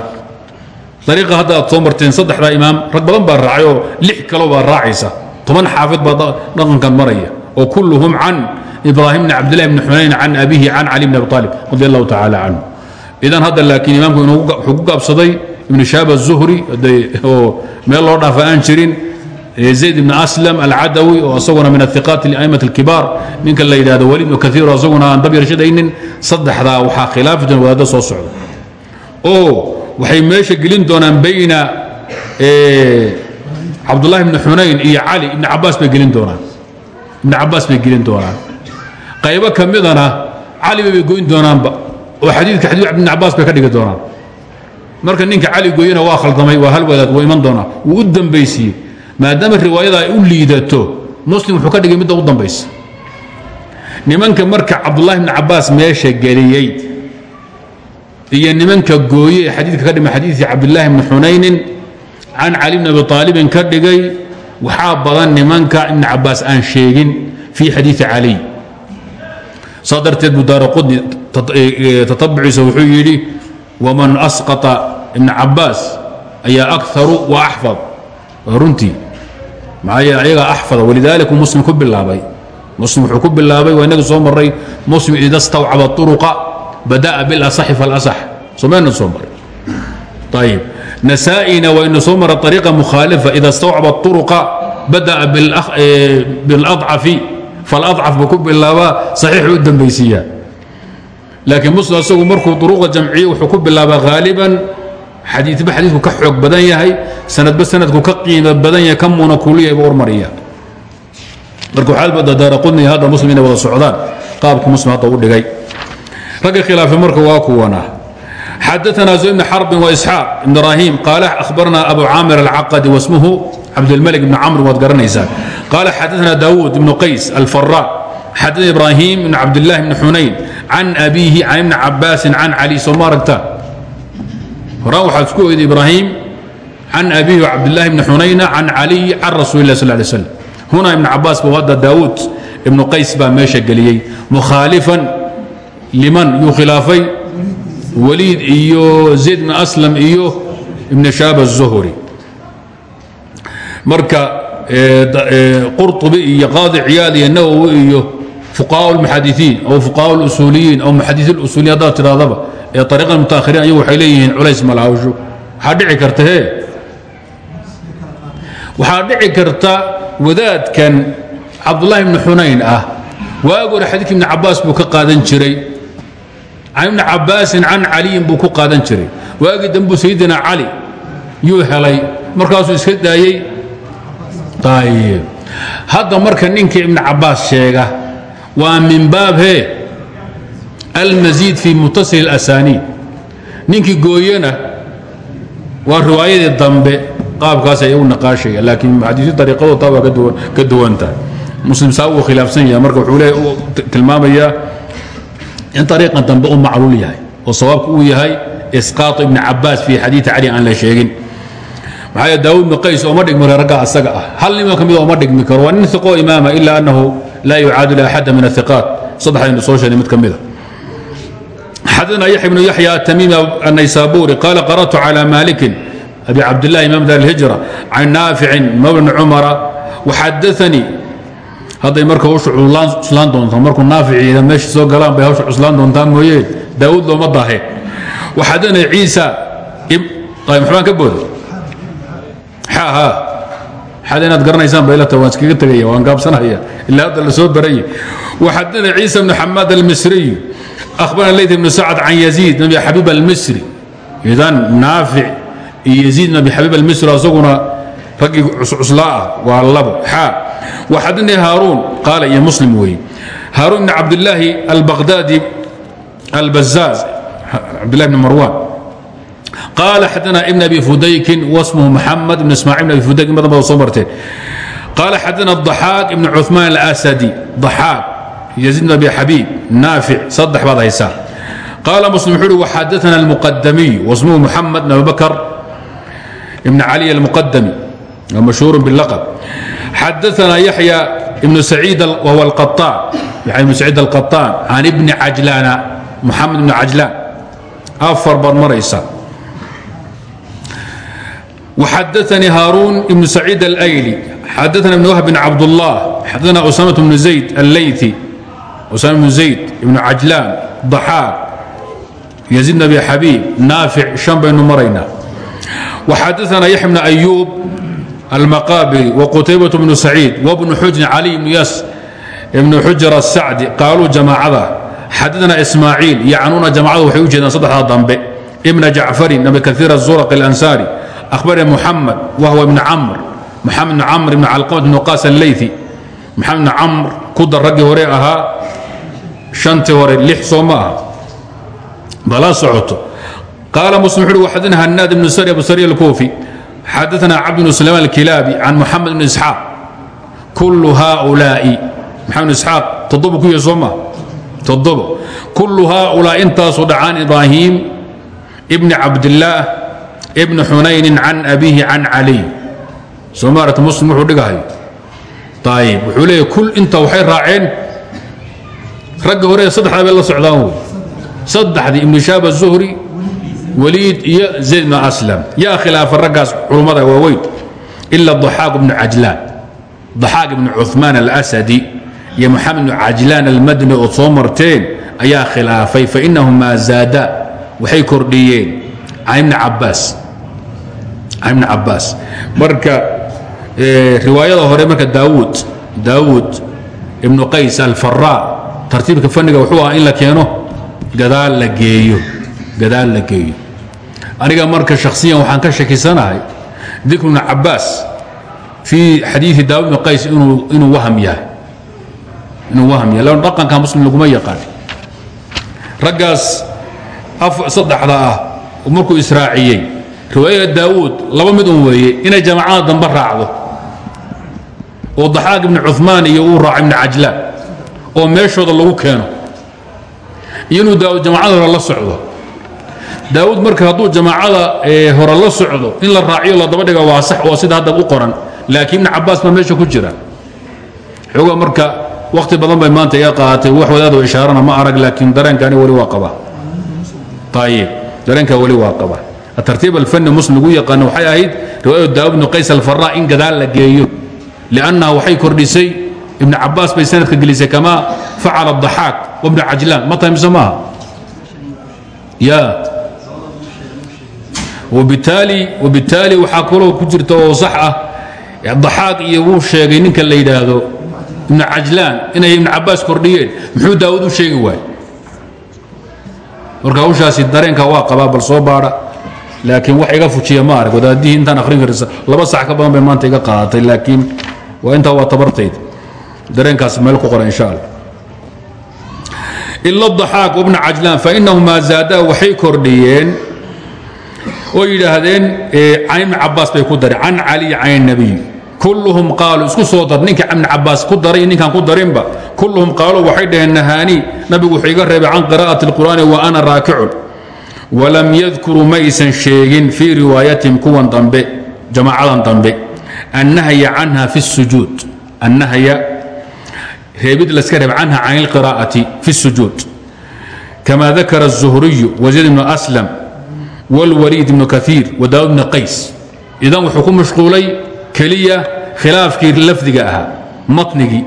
Dariiqa hadda aad soo marteen saddexdaa imaam rag badan baa raacay oo lix kalo baa raacaysa. Toban xaafid baa dhaqankan maraya. Oo kulluhum can ibraahim bni cabdillahi bni xunayn can abihi can cali bni abi aalib radi allahu tacaala canhu idan hadda laakiin imaamku wuxuu ku gaabsaday ibnu shahaab azuhri oo meel loo dhaafa aan jirin zayd ibn aslam alcadawi oo isaguna min aiqaat a'imat alkibaar ninka la yidhahdo wali ibnu kaiir oo isaguna aan dab yarshadaynin saddexdaa waxaa khilaafi doona wadaadda soo socda oo waxay meesha gelin doonaan bayna cabdullahi ibni xunayn iyo cali ibni cabaas bay gelin doonaan ibni cabaas bay gelin doonaan qaybo ka midana caliba bay goyn doonaanba oo xadiidka xadiid ibni cabaas bay ka dhigi doonaan. Marka ninka cali gooyana waa khaldamay waa hal wadaad wuu iman doonaa wuu u maadaama riwaayada ay u liidato muslim wuxuu ka dhigay midda u dambaysa. Nimanka marka cabdullahi ibni cabaas meesha geliyey iyo nimanka gooye xadiidka ka dhimay xadiidkii cabdillaahi bni xunaynin can cali bni abi aalibin ka dhigay waxaa badan nimanka ibni cabaas aan sheegin fii xadiidi caliy saa darteed buu daara qudni tatabuciisa wuxuu yidhi waman asqata ibna cabaas ayaa akaru wa axfad waa runtii. Maxaa yeele ayagaa axfada walidaalika muslim ku bilaabay. Muslim wuxuu ku bilaabay waa inaga soo maray muslim ida stawcaba uruqa bada'a bilasaxi falasax somayna soo maray. Ayib nasaa'ina waa ina soo mara ariiqa mukhaalifa ida stawcaba uruqa bada'a biladcafi faladcaf buu ku bilaabaa saxiixu u dambaysiiyaa laakiin muslim asagu markuu duruqa jamciye wuxuu ku bilaabaa haaliban xadiidba xadiidku ka xoog badan yahay sanadba sanadku ka qiimo badan yahay ka muuna kuliya buu hormariya marka waxaad moodaa daara qudniga hadda muslim inay wada socdaan qaabkii muslim hadda u dhigay. Ragga khilaafe marka waa kuwana xadaثna زu بن xرب وإسحاaq بن إbrahيم قال أخبرنا أبو cاmر الcقدي واسمه cabdالملك بن cمر waad garanaysaa قال xadaثna داوud بن qays الفراء xadaثna إbrahيم بن cabdالله بن xunayn عن أbيه عن بن cabاasi عن علي soo ma aragta horaa waxaad isku oyday إbrahيم عن أbيه cabdاللahi بن xunayna عن علي عن رasuل الlah صلى اه عليه وسلم huna iبن cabaas ba hadda daawuud iبن qays baa meesha geliyey مkhaaلفا liman yuu khilaafay wliid iyo zayd bn aslam iyo ibn shaab الzuhri marka qurطubi iyo qaadi ciyaad iyo nawowi iyo fuqahaa اlmuxadiثiin aw fuqahaa اlusuuliyiin aw muxadiثi اlusuuliyin haddaad tidhahdaba ee ariiqa mutaahiriin ayagu waxay leeyihiin culays malahawsho waxaa dhici karta he waxaa dhici karta wadaadkan cabdullahi ibni xunayn ah waagi hore xadiidka ibni cabaas buu ka qaadan jiray can ibni cabaasin can caliyin ku qaadan jiray. Waagii dambuu sayidina cali yuu helay. Markaasuu iska daayey hadda marka ninkii ibni cabaas sheega waa min baab he almasiid fi muttasil اlasaniid ninkii gooyena waa riwaayadii dambe qaabkaas ay u naqaashaya laakiin xadiisi ariiqadoo taa waa ka duwan tahay. Muslim saa wuu khilaafsan yahay marka wuxuu tilmaamayaa in ariiqan dambe u macluul yahay oo sawaabku uu yahay isqaau ibni cabaas fii xadii cali aan la sheegin. Maxaa daawud bn qays ooma dhigmi ragga asaga ah. Hal nimoo ka mid ah ooma dhigmi karo. Waa nin iqoo imaama ah, ilaa annahu laa yucaadilu axada min aiqaat saddexdaynu soo sheegnay mid ka mida ah. xadana yaxya bnu yaxya atamiimi anaysaaburi qaala qara'tu calى maalikin abi cabdillahi imam dar alhijra can naaficin mawlana cumara waxadaanii hadday marka hawsha cuslaan doontaa markuu naaficiida meesha soo galaan bay hawsha cuslaan doontaa mooye. Daawud looma dahe waxaad dhanay ciisa maxbaan ka booda. Xaha xad inaad garanaysaan bay la tahay waan iskaga tegaya waan gaabsanaya ilaa hadda la soo baraya waxaad dhanay ciisa bnu xamaad almisriyu akhbarana leyt bnu sacad can yaziid nabi xabiib almisri. Idan naafic iyo yaziid nabi xabiib almisri asaguna raggii cuscuslaa ah waa labo. Xaa waxaadna haaruun qaala iyo muslim weeye haaruun ibn cabdillaahi albaqdaadi albazaaz cabdillahi bn marwan qaala xadana ibn abi fudaykin wasmuhu maxamed ibn ismaaciil ibn abi fudayk in badan baa soo marteen qaala xadana daxaaq ibn cuثmaan alasadi daxaaq yaziid bn abi xabiib naafic saddex baad haysaa. Qaala muslim wuxuu uhi waxadana almuqadamiy wasmuhu maxamed bn abubakr ibn cali almuqadami mashhuur bilaqab xadaana yaxya ibnu saciid whuw aaan ibnu saciid alqaطaan can ibni cajlaana moxamed ibni cajlaan afar baad maraysa xadaanii haaruun ibnu saciid alayli xadaana ibn wahb bn cabdullah xadaana usaamatu bnu zayd allayi usaama bnu zayd ibnu cajlaan daxaaq yaziid bn abi xabiib naafic shan baynu maraynaa waxadaana yaxya bn ayuub almaqaabiri waqutaybaة bnu saciid wbnu xujn cali bnu xujar asacdi qaaluu jamaacada xadidna ismaaciil yacnuuna jamacadu waxay u jeedaan saddexdaa dambe ibna jacfarin abi kaiir azuraq اlansaari ahbarani muxamed wahwa ibn camr muxamed bn camr ibn calqamat bn qaas alleyi muxamed bn camr kuda raggii hore ahaa shantii hore lix soo ma aha bala socoto qaala muslim wuxu uhi waxadina hanaad ibnu sari abu sariya alkuufi عبد بن سليمان الكلابي عن محمد بن إسحاaq كل هؤلاaء محمد بن إسحاaq toddoba ku ya soo ma toddoba كل هؤلاaء intaasu dhacaan إبراهيم بن cabدالله bn xunayni can abiihi can caliy soo maarata muslim wuxuu dhigahayo ayib wuxuu leeyahy kul inta waxay raaceen ragga hore saddexdaa bay la socdaan wey saddexdii ibnu shaab aلzuhri wliid iyo zayd bn aslam. Yaa khilaafa raggaas culummada waaweyn ila aaaq bnu ajlaan daxaaq ibnu cumaan alsadi iyo moxamed bnu cajlaan almadni ood soo marteen ayaa khilaafay. Fainahumaa zaada waxay kordhiyeen. Can ibni cabaas marka eh, riwaayada hore marka daawud daawud ibnu qays alfaraa tartiibka fanniga wuxuu ahaa in la keeno gadaal la geeyo aniga marka shakhsiyan waxaan ka shakisanahay dikru ibnu cabaas fii xadiidi daawud ibnu qays inuu waham yahay. Inuu waham yahay. Lan dhaqanka muslim laguma yaqaan raggaas saddexda ah markuu israaciyey. Riwaayada daawuud laba mid un weeye inay jamacada dambe raacdo. Oo daxaaq ibni cumaan iyo uu raaco ibni cajlaan. Oo meeshooda lagu keeno. Inuu daawud jamacada la socdo daawuud marka hadduu jamaacada hore la socdo in la raaciyo la daba dhiga waa sax oo sida hadda u qoran. Laakiin ibni cabaas baa meesha ku jira. Xoogaa marka wakhti badan bay maanta iga qaaatay wax wadaadoo ishaarana ma arag laakiin dareenkaani weli waa qaba. Ayib dareenkaa weli waa qaba. Atartiib alfani muslim lagu yaqaano waxay ahayd riwaayadu daawud bnu qays alfaraa in gadaal la geeyo. Liannaha waxay kordhisay ibnu cabaas bay sanadka gelisay kamaa facala daxaaq wabnu cajlaan ma tahay mise maaha ya wabitaali waxaa kaloo ku jirta oo sax ah daxaaq iyo wuu sheegay ninka la yidhaahdo ibnu cajlaan inay ibnu cabaas kordhiyeen. Muxuu daawud u sheegi waay marka hawshaasi dareenka waa qabaa bal soo baadha. Laakiin wax iga fujiya ma arag. Wadaadihii intaan akhrin karisa laba sax ka badan maanta iga qaadatay laakiin waa intaa waa tabartayda dareenkaas meel ku qora insha allah. Ila daxaaq wabna cajlaan fainahumaa zaadaa waxay kordhiyeen oo yidhaahdeen can ibni cabaas bay ku dareen can caliy can nabiy kulluhum qaaluu isku soo dar ninka ibni cabaas ku daray ninkaan ku darinba kulluhum qaaluu waxay dhaheen nahaanii nabigu wuxuu iga reebay can qiraa'ati اlqur'aani wa ana raakicun walam yadkuruu ma aysan sheegin fii riwaayatihim kuwan dambe jamaacadan dambe annahya canha fi الsujuud annahya reebid laska reeb canha can اlqiraa'ati fi الsujuud kama dakara الzuhriyu waziid bnu aslam wاlwaliid bnu kaiir wadaawud bni qays idan wuxuu ku mashquulay keliya khilaafkii lafdiga ahaa matnigii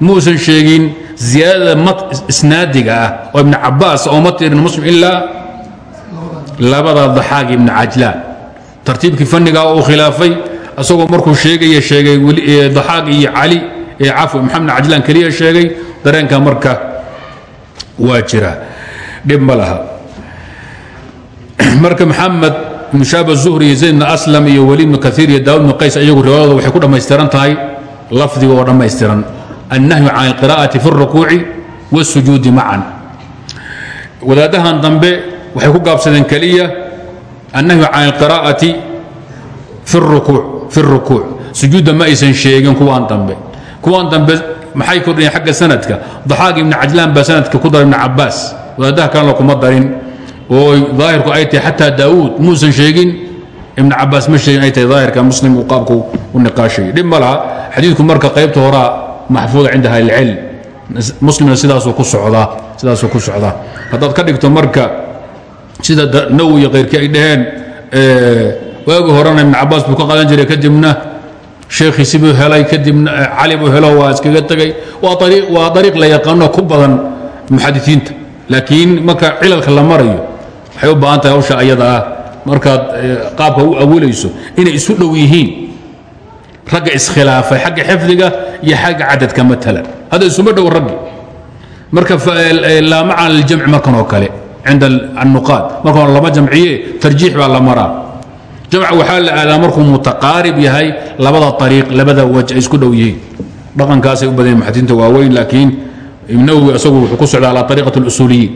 muusan sheegin ziyaadada isnaadiga ah oo ibn cabaas oo ma tirin muslim ilaa labada daxaaq ibn cajlaan tartiibkii fannigaa uu khilaafay asagoo markuu sheegaya sheegay daxaaq iyo cali cafwi maxamed cajlaan keliya sheegay dareenka marka waa jira dhib ma laha marka maxamed ibn shaab الzuhri iyo zayd bn aslam iyo wali bnu kaiir iyo daawud bnu qays iyagu riwaayadooda waxay ku dhammaystiran tahay lafdiga oo dhammaystiran النهي عن القراءة في الركوع والسجوud معا wadaadahan dambe waxay ku gaabsadeen keliya النهي عن القراءة في الركوع sujuudda ma aysan sheegin kuwaan dambe kuwaan dambe maxay kordhiyeen xagga sanadka ضaxaaq ibn cajlaan baa sanadka ku dara ibn cabaas wadaadaha kalena kuma darin oo daahirku ay tahay xataa daawuud muusan sheegin ibn cabaas ma sheegin ay tahay daahirka muslim uu qaabku u niqaashayay. Dhib ma laha xadiidku marka qaybta horaa maxfuuda cinda ahli اlcilm muslimna sidaasuu ku socdaa sidaasuu ku socdaa. Haddaad ka dhigto marka sida nawi iyo kayrkii ay dhaheen waagi horena ibn cabaas buu ka qadan jiray kadibna sheekhiisi buu helay kadibna cali buu helo waa iskaga tegay. Waa ariiq la yaqaano ku badan muxadisiinta laakiin marka cilalka la marayo waxay u baahan tahay hawsha ayada ah. Markaad qaabka u awilayso inay isu dhow yihiin ragga iskhilaafay xagga xifdiga iyo xagga cadadka matalan hadda isuma dhow raggi. Marka laa macana liljamci markan oo kale cinda annuqaad. Markan lama jamciye tarjiix baa la maraa. Jamca waxaa la aadaa markuu mutaqaarib yahay labada ariiq labada waj isku dhow yihiin. Dhaqankaasay u badan muxadisiinta waaweyn laakiin ibnawowi isagu wuxuu ku socdaa ala ariiqat اlusuuliyiin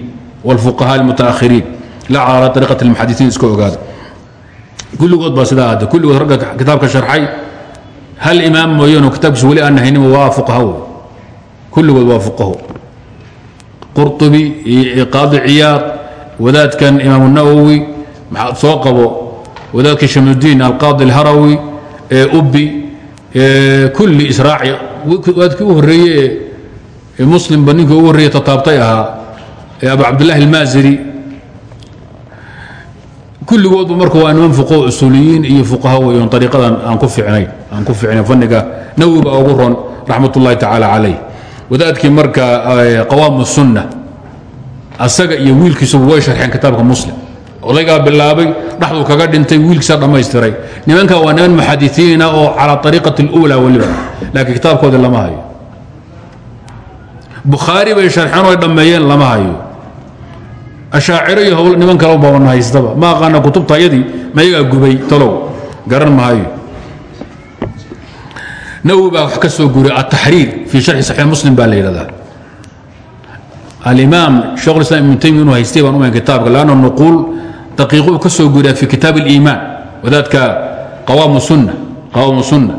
wاlfuqahaa almutaakhiriin la calaa ariiqat lmuxadisiin iska ogaada kulligood baa sidaa aada kulligood ragga kitaabka sharxay hal imaam mooyaanoo kitaabkiisa weli aan nahaynin waa fuqaha kulligood waa fuqaho qurطubi iyo qaadi ciyaad wadaadkan imaamu nawowi maxaa soo qabo wadaadka shamsudiin alqaadi alharawi ee ubi kulli israaci wadaadkii u horreeye ee muslimba ninkii ugu horreeye tataabtay ahaa ee abu cabdillahi kulligoodba marka waa niman fuqaho usuuliyiin iyo fuqaha weyon ariiqadan aan ku ficnayn aan ku ficnayn fanniga nawiba ugu ron raxmat ullahi tacaala calayh. Wadaadkii marka qawaamu sunna asaga iyo wiilkiisuba way sharxeen kitaabka muslim. Odaygaa bilaabay dhaxduu kaga dhintay wiilkiisa dhammaystiray. Nimanka waa niman muxadisiina oo calaa ariiqati اlula weliba laakiin kitaabkoodii lama hayo. Bukhaari bay sharxeen ay dhammeeyeen lama hayo ashaaciro iyo howl niman kale baban haystaba. Ma aqaana kutubta ayadii mayagaa gubay talow. Garan mahayo nawi baa wax ka soo guriyay ataxriir fii sharxi saxiix muslim baa la yidhahdaa. Alimaam shekh islam ibnu taymiya inuu haystay baan umayn kitaabka lanna nuquul daqiiquu ka soo guriyaa fi kitaab اliimaan wadaadka qawaamu sunna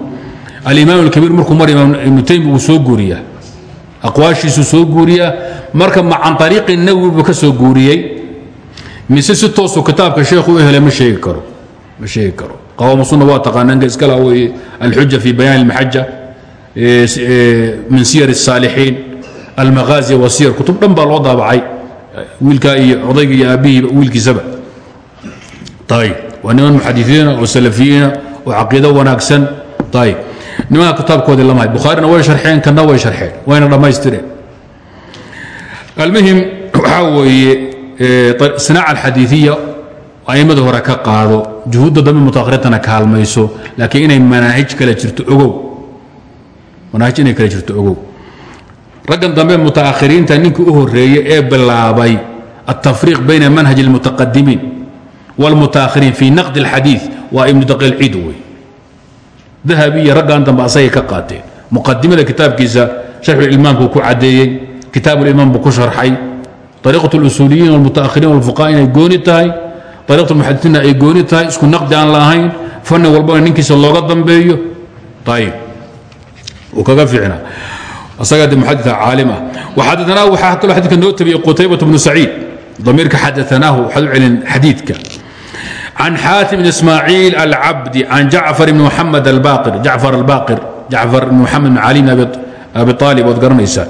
alimaam alkabiir markuu mar imaam ibnu taymiya uu soo guuriyaa aqwaashiisuu soo guuriyaa marka ma can ariiqi nawi buu ka soo guuriyey mise si toosuu kitaabka sheekhu u helay ma sheegi karo ma sheegi karo qawaamu sunna waa taqaananka iskala weeye alxuja fi bayaan اlmaxaja min siyar الsaalixiin almaghaazi wasiyar kutub dhan baa loo daabacay wiilkaa iyo odayga iyo aabbihiiba wiilkiisaba ayb waa niman muxadisiina oo salafiyiina oo caqiido wanaagsan ayb nimanka kitaabkoodii lama hay bukhaarina way sharxeen kanna way sharxeen wayna dhammaystireen almuhim waxaa weeye sinaaca alxadiiiya a'immada hore ka qaado juhuudda dambe mutaakhiritana kaalmayso laakiin inay manaahij kale jirto ogow manaahij inay kale jirto ogow raggan dambe mutaakhiriinta ninkii u horeeyey ee bilaabay altafriiq bayna manhaj اlmutaqadimiin wاlmutaakhiriin fii naqdi اlxadiiث waa ibnu daqiil ciid wey dahabi iyo raggan dambe asagay ka qaateen muqadimada kitaabkiisa sharxulimaamku ku caddeeyey kitaabulimaam buu ku sharxay ariiqat اlusuuliyiin wاlmutaakhiriin wاlfuqaha inay gooni tahay ariiqat اlmuxadisiinna ay gooni tahay isku naqdi aan la ahayn fanni walbana ninkiisa looga dambeeyo ayib uu kaga fiicnaa asagaa de muxadita caalim ah waxadaanaahu waxaa kaloo xadidka noo tabiyey qutaybat bnu saciid damiirka xadaanaahu waxaad u celin xadiidka can xaatim bn ismaaciil alcabdi can jacfar bn muxamed albaqir jacfar albaqir jacfar bn muxamed bn cali bn abi aalib waad garanaysaa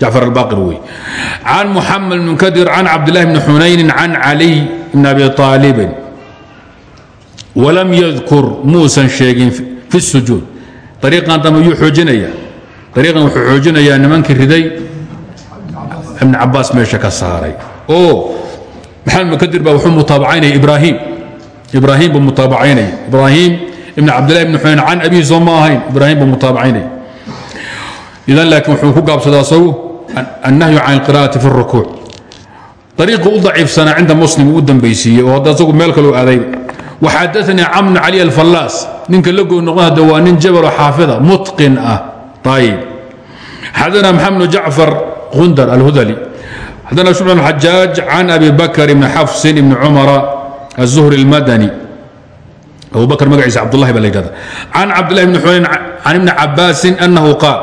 jacfar albaqir wey can muxamed bn munkadir can cabdillahi bni xunaynin can caliy bn abi aalibin walam yadkur muusan sheegin fi sujuud ariiqan dambe yuu xoojinaya ariiqan wuxuu xoojinayaa nimankii riday ibn cabaas meesha ka saaray oo maxamed munkadir baa wuxuu mutaabacaynaya ibraahim ibraahim buu mutaabacaynaya ibraahim ibn cabdillahi ibn xunayn can abihi soo ma ahayn. Ibraahim buu mutaabacaynaya idan laakiin wuxuu ku gaabsadaa asagu annahyu can alqira'ati fi اrukuuc ariiqii u daciifsanaa cinda muslim uu dambaysiiyey oo hadda asagu meel kaleu aaday waxadaanii camr cali alfallaas. Ninka la goy noqon hadda waa nin jabalo xaafida mutqin ah. Ayib xadana maxamed jacfar gundar alhudali. Xadana shub bn xajaaj can abi bakr ibni xafsin ibni cumara الزهري المدني أبو بكر مقعيس عبد الله بن عن عبد الله بن حنين عن ابن عباس أنه قال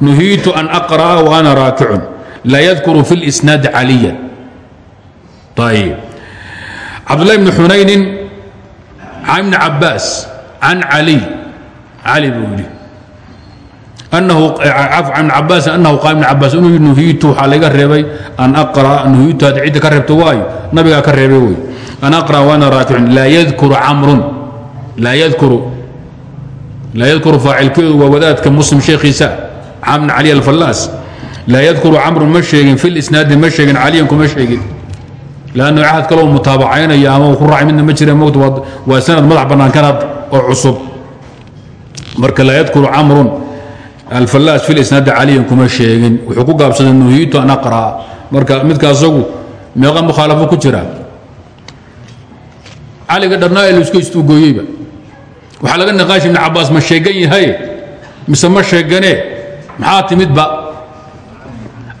نهيت أن أقرأ وأنا راكع لا يذكر في الإسناد عليا طيب عبد الله بن حنين عن ابن عباس عن علي علي بن anahu can cabaasin anahu qaal ibn cabaas inuu nuhiitu waxaa laga reebay an aqra nuhiitu hadda cidda ka reebto waayo nabigaa ka reebay wey an aqra waana raakicun laa yadkuru camrun laa yadkuru laa yadkuru faacilkeedu waa wadaadka muslim sheekhiisa camn cali alfallaas laa yadkuru camrun ma sheegin fi lisnaadi ma sheegin caliyan kuma sheegin lannu cahad kaloo mutaabacaynayo ama ku raacay midna ma jira mogta waa sanad madax bannaan kanad oo cusub marka laa yadkuru camrun alfallaas fi lisnaadi caliyan kuma sheegin wuxuu ku gaabsaday nuhiitu an aqra'a marka midka asagu meeqa mukhaalafo ku jira caliga dharnaa ee la isku istuugooyeyba waxaa laga niqaashi ibn cabaas ma sheegan yahay mise ma sheegane maxaa timidba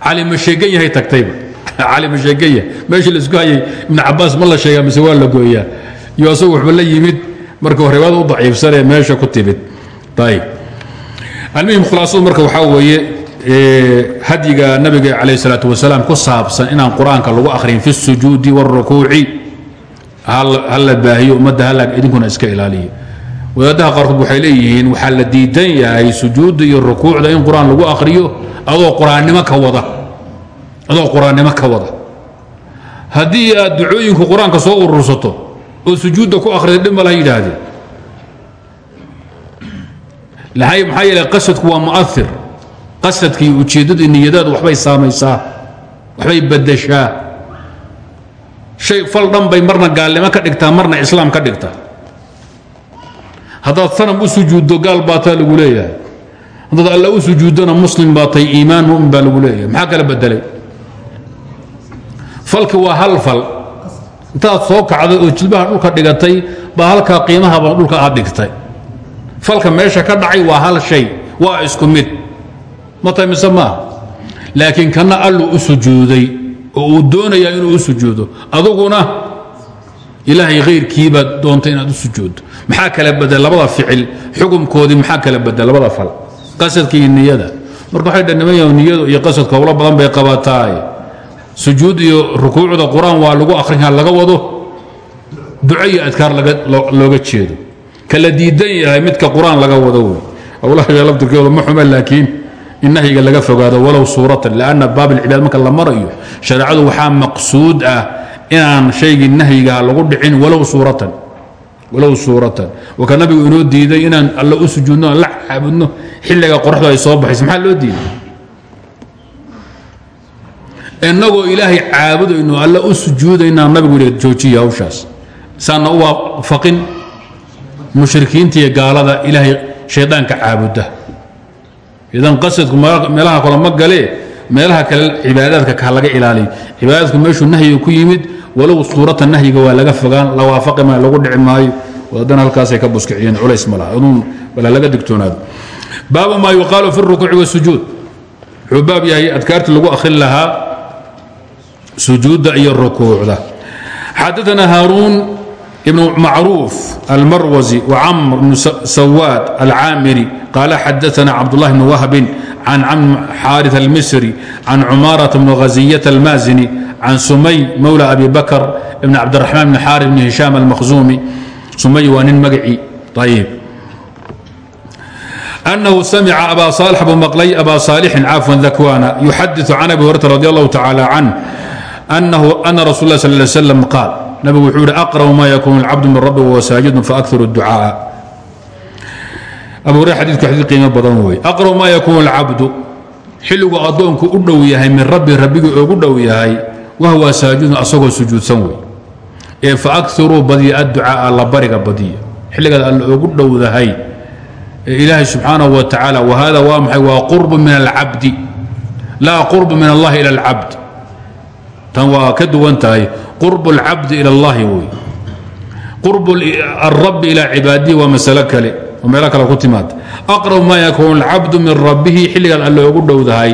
cali ma sheegan yahay tagtayba cali ma sheegan yahay meeshii la isku hayay ibn cabaas ma la sheegaa mise waa la gooyaa iyo asagu la yimid marka riwaayada u daciifsanee meesha ku timid ayib almuhim khulaasadu marka waxaa weeye hadyiga nabiga calayh salaatu wasalaam ku saabsan inaan qur'aanka lagu akhriyin fi sujuudi wاlrukuuci ha la baahiyo ummadda hala idinkuna iska ilaaliyo. Wadaadaha qaarkood waxay leeyihiin waxaa la diidan yahay sujuudda iyo rukuucda in qur'aan lagu akhriyo adoo quraannimo ka wada. Adoo qur'aannimo ka wada. Haddii aad ducooyinku qur'aanka soo urursato oo sujuudda ku akhrida dhib yidhaahdeen maxaa yeele qasadku waa mu'air qasadkii ujeeddadii niyadaadu waxbay saamaysaa waxbay baddashaa shay fal dhan marna gaalnimo ka dhigtaa marna islaam ka dhigtaa. Haddaad sanam u sujuuddo gaal baataa lagu leeyahay. Haddaad alla u sujuuddona muslim baa tay iimaan mumin baa lagu leeyahay. Maxaa kala bedelay falki waa hal fal. Intaad soo kacday oo jilbaha dhulka dhigatay baa halkaa qiimahaba dhulka aad dhigtay falka meesha ka dhacay waa hal shay waa isku mid. Ma tahay mise maaha kana allu u oo uu doonayaa inuu u sujuudo. Aduguna ilaahay khayrkiibaad doontay inaad u maxaa kala bedel labada ficil? Xukumkoodii maxaa kala bedel? Labada fal. Qasadka niyada. Marka waxay dhanimayaa niyadu iyo qasadka howlo badan bay qabataay sujuud iyo rukuucda qur'aan waa lagu akhrinkaa laga wado. Duco iyo adkaar looga jeedo kala diidan yahay midka qur'aan laga wado wey. Howlaha laftirkooda ma xume laakiin in nahyiga laga fogaado walow suuratan lanna baab alcibaad marka la marayo shareecadu waxaa maqsuud ah inaan shaygii nahyigaha lagu dhicin walow suuratan waka nabigu inoo diiday inaan alla u sujuudno la caabudno xilliga qoraxdu ay soo baxayso maxaa loo diiday? Innagoo ilaahay caabudayno alla u sujuudaynaa nabigu yidhi hawshaas. Saanna u mushrikiinta iyo gaalada ilaahay shaydaanka caabuda. Idan qasadku meelaha kale ma galee meelaha kale cibaadaadka ka laga ilaaliyo cibaadaadku meeshuu nahyiga ku yimid walow suurata nahyiga waa laga fogaan la waafaqi maayo lagu dhici maayo. Wadana halkaasay ka buskiciyeen culays ma laha. Aduun bala laga digtoonaado. Baabu maa yuqaalu fi rukuuci wasujuud wuxuu yahay adkaartii lagu akhrin lahaa sujuudda iyo rukuucda. Xadaana haaruun بن معروف المروزي وعمر بن سواد العامري قال حدثنا عبد الله بن وهب عن عم حارث المصري عن عمارة بن غزية المازني عن سمي مولى أبي بكر بن عبد الرحمن بن حارث بن هشام المخزومي سمي وانين مقعي طيب أنه سمع أبا صالح بن مقلي أبا صالح عفوا ذكوانا يحدث عن أبي هريرة رضي الله تعالى عنه أنه أن رسول الله صلى الله عليه وسلم قال nabigu wuxuu yihi aqrabu ma yakuunu alcabdu min rabbi wahuwa saajidun faakhiru ducaa'a abu hurayra xadiidku xadiid qiimo badan weeye. Aqrabu ma yakuunu alcabdu xilligu addoonku u dhow yahay min rabbi rabbigii ugu dhow yahay wahuwa saajidun asagoo sujuudsan wey ee faakiruu badiya adducaa'a la bariga badiya. Xilligaad alla ugu dhowdahay ee ilaahay subxaanahu wa tacaala wahada waa maxay? Waa qurbu min alcabdi laa qurbu min allahi ila alcabd tan waa ka duwan tahay qurb اlcabdi ilى اllahi wey qurb الrabi ilى cibaadihi waa masalo kale oo meelo kale ku timaada aqrab ma yakuun اlcabdu min rabbihi xilligaad alle ugu dhowdahay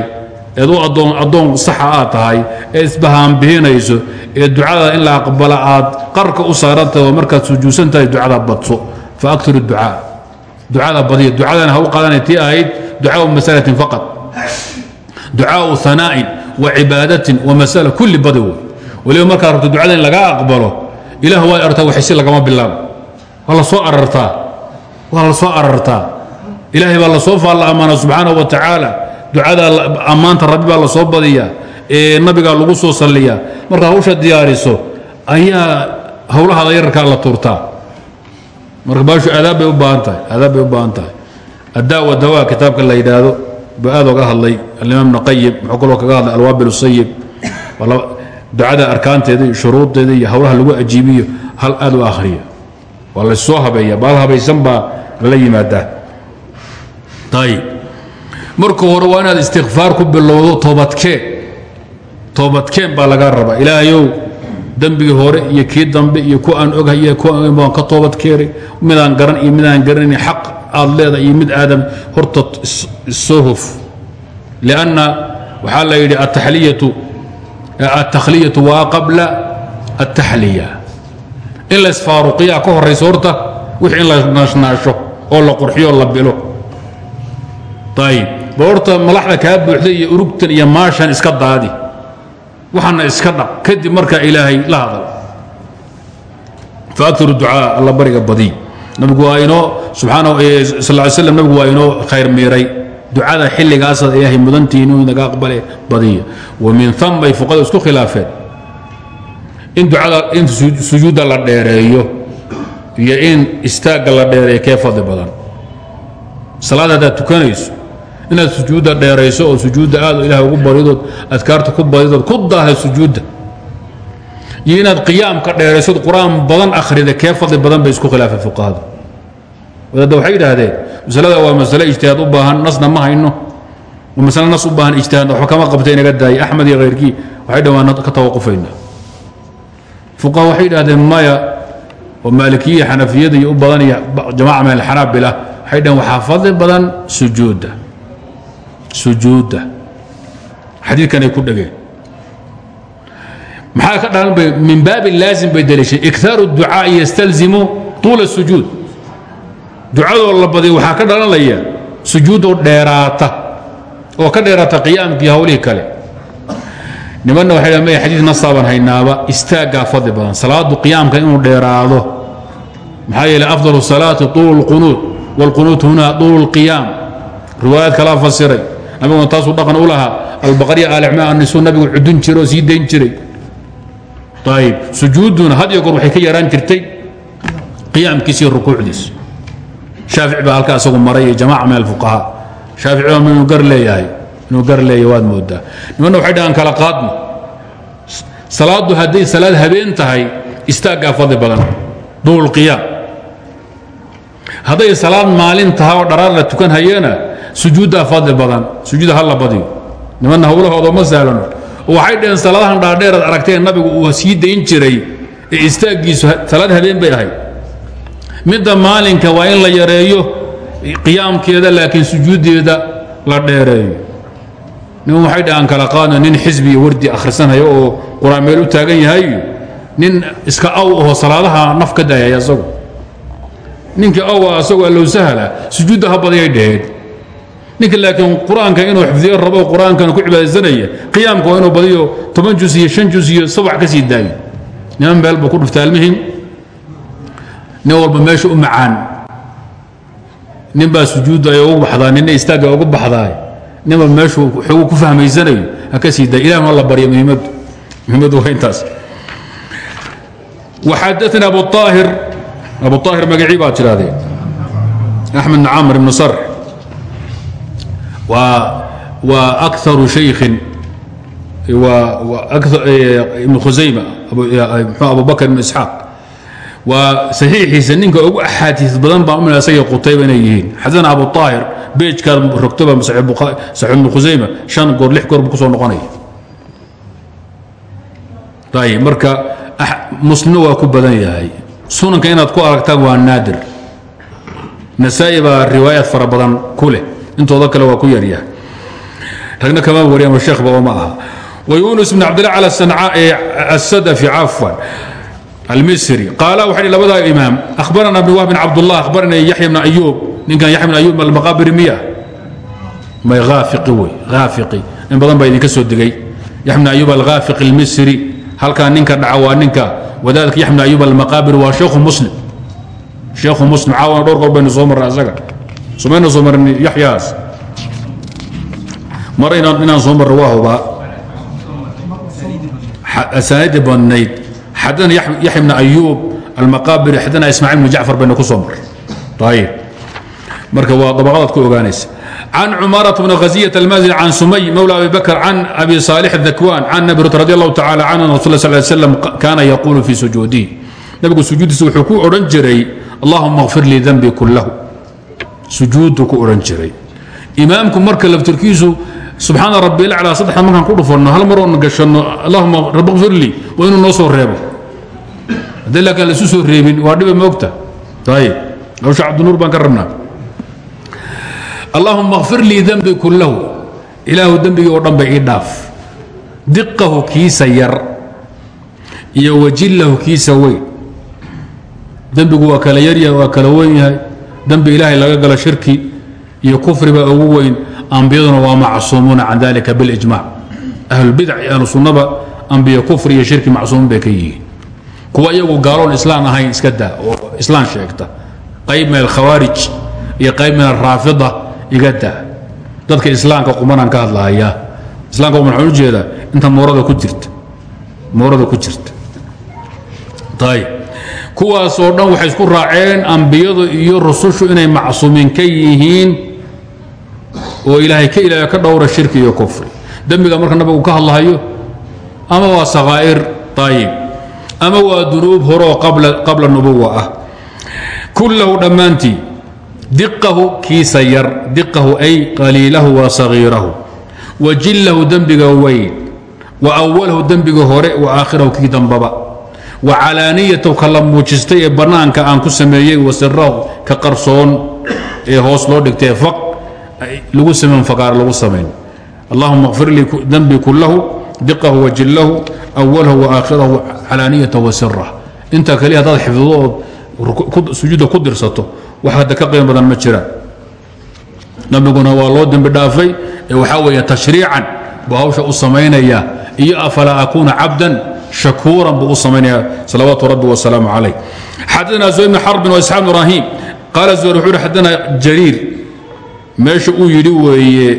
eed u addoon saxa aad tahay ee isbahaanbihinayso ee ducada in la aqbala aad qarka u saarantahay oo markaad sujuudsan tahay ducada badso faaktir الducaa ducada badiya ducadana ha u qaadanay tii ahayd ducaau masalatin faqad ducaau hanaaءin wa cibaadatin wa masala kulli badi waliba markaad rabto ducada in lagaa aqbalo ilaah waa artaa waxaysi lagama bilaabo. Waa la soo arartaa. Waa la soo arartaa. Ilaahay baa la soo faalla ammaana subxaanahu wa tacaala. Ducada ammaanta rabbi baa la soo badiyaa. Ee nabigaa lagu soo salliyaa. Markaa hawsha diyaariso ayaa howlahaada yararkaa la tuurtaa. Marka baashu aadaab u baahan tahay aadaab bay u baahan tahay. Addaa wa dawaa kitaabka la yidhaahdo buu aad hadlay. Alimaam ibnu qayim muxuu kaloo kaga hadlay alwaabil sayib ducada arkaanteeda iyo shuruudeeda iyo howlaha lagu ajiibiyo hal aad u akhriya. Waa lassoo habeeya baal habaysan baa lala yimaadaa. Ayib marka hore waa inaad istikfaar ku bilowdo toobadkeen toobadkeen baa lagaa rabaa. Ilaahayow dembigii hore iyo kii dambe iyo ku aan oghay iyo ku aan ka toobad keenay midaan garan iyo midaan garanayn xaq aad leedahay iyo mid aadam horta soo hof lianna waxaa la yidhi ataxliyatu altakhliyatu waa qabla altaxliya in la isfaaruqiyaa ka horayso horta wix in la naashnaasho oo la qurxiyo la bilo. Ayib ba horta malaxda kaa buuxda iyo urugtan iyo maashan iska daadi. Waxaana iska dhaq. Kadib markaa ilaahay la hadal. Faaktaru ducaa alla bariga nabigu waa inoo ly slam nabigu waa inoo khayr miiray. Ducada xilligaasaad ilaahay mudantii inuu naga aqbale badiya wa min bay fuqada isku khilaafeen. In ducada in sujuudda la dheereeyo iyo in istaagga la dheereeyo kee fadli badan. Salaad haddaad tukanayso inaad sujuudda dheerayso oo sujuudda aad ilaah ugu baridood adkaarta ku badidood ku daahda sujuudda iyo inaad qiyaamka dheeraysood qur'aan badan akhrida kee fadli badan bay isku khilaafeen fuqahadu. Wadaadda waxay yidhaahdeen masalada waa masale ijtihaad u baahan nasna ma hayno. Masale nas u baahan ijtihaad waxba kama qabta inaga daayay axmed iyo khayrkii waxay dhawaan ka tawaqufayna. Fuqaha waxay yidhahdeen maya oo maalikiya xanafiyada iyo u badan iyo jamaaca min alxanaabila waxay dhaheen waxaa fadli badan sujuudda. Sujuudda. Xadiidkanay ku dhegeen maxaa ka dhalan bay min baabi laazim bay daliishay. Iktaaru ducaa'i yastalzimu tuula sujuud. Ducadoo la badiyo waxaa ka dhalanaya sujuudoo dheeraata oo ka dheeraata qiyaamkii hawlihii kale. Nimanna waxay dhahan maya xadiid nasaabaan haynaaba istaaggaa fadli badan. Salaadu qiyaamka inuu dheeraado. Maxaa yeelay afdalu salaati tuulu lqunuud wاlqunuut huna tuulu اlqiyaam riwaayaad kalaa fasiray. Nabiguna taasuu dhaqan u lahaa albaqarya aalicmaa anisuu nabigu cudun jiray oo sii dayn jiray ayib sujuudduna had iyo goor waxay ka yaraan jirtay qiyaamkiisa iyo rukuucdiisa shaafic baa halkaa isagu maray iyo jamaaca min alfuqahaa shaafici baa inuu gar leeyahay. Inuu gar leeyahay waad moodaa. Nimanna waxay dhahaan kala qaadno. Salaaddu hadday salaad habeen tahay istaaggaa fadli badan. Duul qiyaam. Hadday salaad maalin tahay oo dharaar la tukan hayeena sujuuddaa fadli badan. Sujuudda ha la badiyo. Nimanna howlahooda ma sahlano waxay dhaheen salaadahan dhaadheeraad aragteen nabigu uu sii dayn jiray ee istaaggiisu salaad habeen bay ahayd. Midda maalinka waa in la yareeyo qiyaamkeeda laakiin sujuuddeeda la dheereeyo. Niman waxay dhahaan kala qaadno nin xisbi iyo wardi akhrisanaya oo qur'aan meel u taagan yahay nin iska aw aho salaadaha naf ka daayaya asagu ninka awa asagoo allow sahla sujuudda ha badiyay dhaheen ninka laakiin qur'aanka inuu xifdiyo rabo qur'aankan ku cibaadaysanaya qiyaamka waa inuu badiyo toban jus iyo shan jus iyo sabax ka sii daayo. Niman beel buu ku dhuftay almihim nin walba meesha u macaan. Nin baa sujuuddayo ugu baxdaa ninna istaagga ugu baxdaay. Ninba meeshuu xoogu ku fahmaysanayo ha ka sii daay ilahna la barya muhiimaddu muhiimaddu waa intaas. Waxadatna abuaahir abuaahir magacii baad tidhaahdeen axmed bn camr ibn sarx waa akaru shaykhin. Eh, ibn khusayma abubakr eh, ibn isxaaq waa saxiixiisa ninka ugu axaadiis badan baan umila asaga qutayba inay yihiin. Xadana abuaahir beejkaad rogtoba saxiib ibn khusayma shan goor lix goor buu ku soo noqonaya. Ayb marka ah, muslimna waa ku badan yahay. Sunanka inaad ku aragtaan waa naadir. Nasaa'i baa riwaayaad fara badan ku leh intooda kale waa ku yaryahay ragna kama wariyama sheekhba oo ma aha. Wayunus bn cabdillah al asadafi cafwan almisri. Qaala waxa labadaa imaam ahbarana ibn wahbin cabdullah ahbarana yaxya bn ayuub ninkan yaxya bn ayuub almaqaabiri miya? May haafiqi wey haafiqi in badan baa idinka soo degay. Yaxya bn ayuub alghaafiqi almisri. Halkaa ninka dhaca waa ninka. Wadaadka yaxya bn ayuub almaqaabiri waa sheekhu muslim. Sheekhu muslim caawana dhowr goor baynu soo sumayna soo marni yaxyaas mar inaan soo marro waa hubaa asaanidi badnayd xadana yaxya bn ayuub almaqaabiri xadana ismaaciil bn jacfar bayna ku soo mar ayib marka waa dabaqadaad ku ogaanaysa. Can cumaaraة bn khasiyaة almazini can sumay mowla abi bakr can abi saalix dakwan can nabi rut radi allahu tacala can an rasul sl slam kaana yaquulu fii sujuudihi nabigu sujuuddiisa wuxuu ku odhan jiray allahuma kfir lii danbi kullahu sujuudu ku odhan jiray. Imaamku marka laftirkiisu subxaana rabbi laclaa saddexda markaan ku dhufanno hal mar oon gashanno allahuma rabbi kfir lii waa inuu noo soo reebo. Reebin waa dhiba moogta ayib hawsha cabdinuur baan ka rabnaa. Allahuma kfir lii dembi kullahu ilaahu dembigii oo dhan ba ii dhaaf. Diqahu wajillahu kiisa weyn. Dembigu kala yaryahay waa kala weyn yahay dembi ilaahay laga galo shirki iyo kufri ugu weyn ambiyaduna waa macsuumuuna can dalika bilijmac ahlulbidac iyo ahlu ambiye kufri iyo shirki macsuumin bay ka yihiin. Kuwa iyagu gaaloon islaan ahayn iska daa oo islaan sheegta. Qayb min alkhawaarij iyo qayb min alraafida iga daa. Dadka islaamka qumanaan ka hadlahayaa islaamka quman waxaan u jeedaa inta moorada ku jirta. Moorada ku jirta. Ayib kuwaasoo dhan waxay isku raaceen ambiyadu iyo rusushu inay macsuumiin ka yihiin oo ilaahay ka ilaah ka dhowra shirki iyo kufri. Dembiga marka nabigu ka hadlahayo ama waa sakaa'ir ayib ama waa dunuub horoo qabla nubuwa ah. Kullahu dhammaantii diqahu kiisa yar diqahu ay qaliilahu wa sagiirahu wa jillahu dembiga weyn wa awalahu dembiga hore wa aakhirahu kii dambaba wa calaaniyatahu ka la muujistay ee bannaanka aan ku sameeyey wa sirahu ka qarsoon ee hoos loo dhigtay faq lagu samayn faqaar lagu samayn allahuma kfir lii dembi kullahu diqahu wa jillahu awalahu wa aakhirahu calaaniyatahu wa sirah intaa kaliya haddaad xifdido ood sujuudda ku dirsato wax hadda ka qiimo badan ma jiraan nabiguna waa loo dembi dhaafay ee waxaa weeye tashriican buu hawsha u samaynaya iyo afalaa akuuna cabdan shakuuran buu u samaynaya salawaatu rabbi wasalaamu calayh. Xadana zuhayr bn xarbin wa isxaaq bn ibrahim qaala zuhayr wuxuu yihi xadana jariir meesha uu yidhi weeye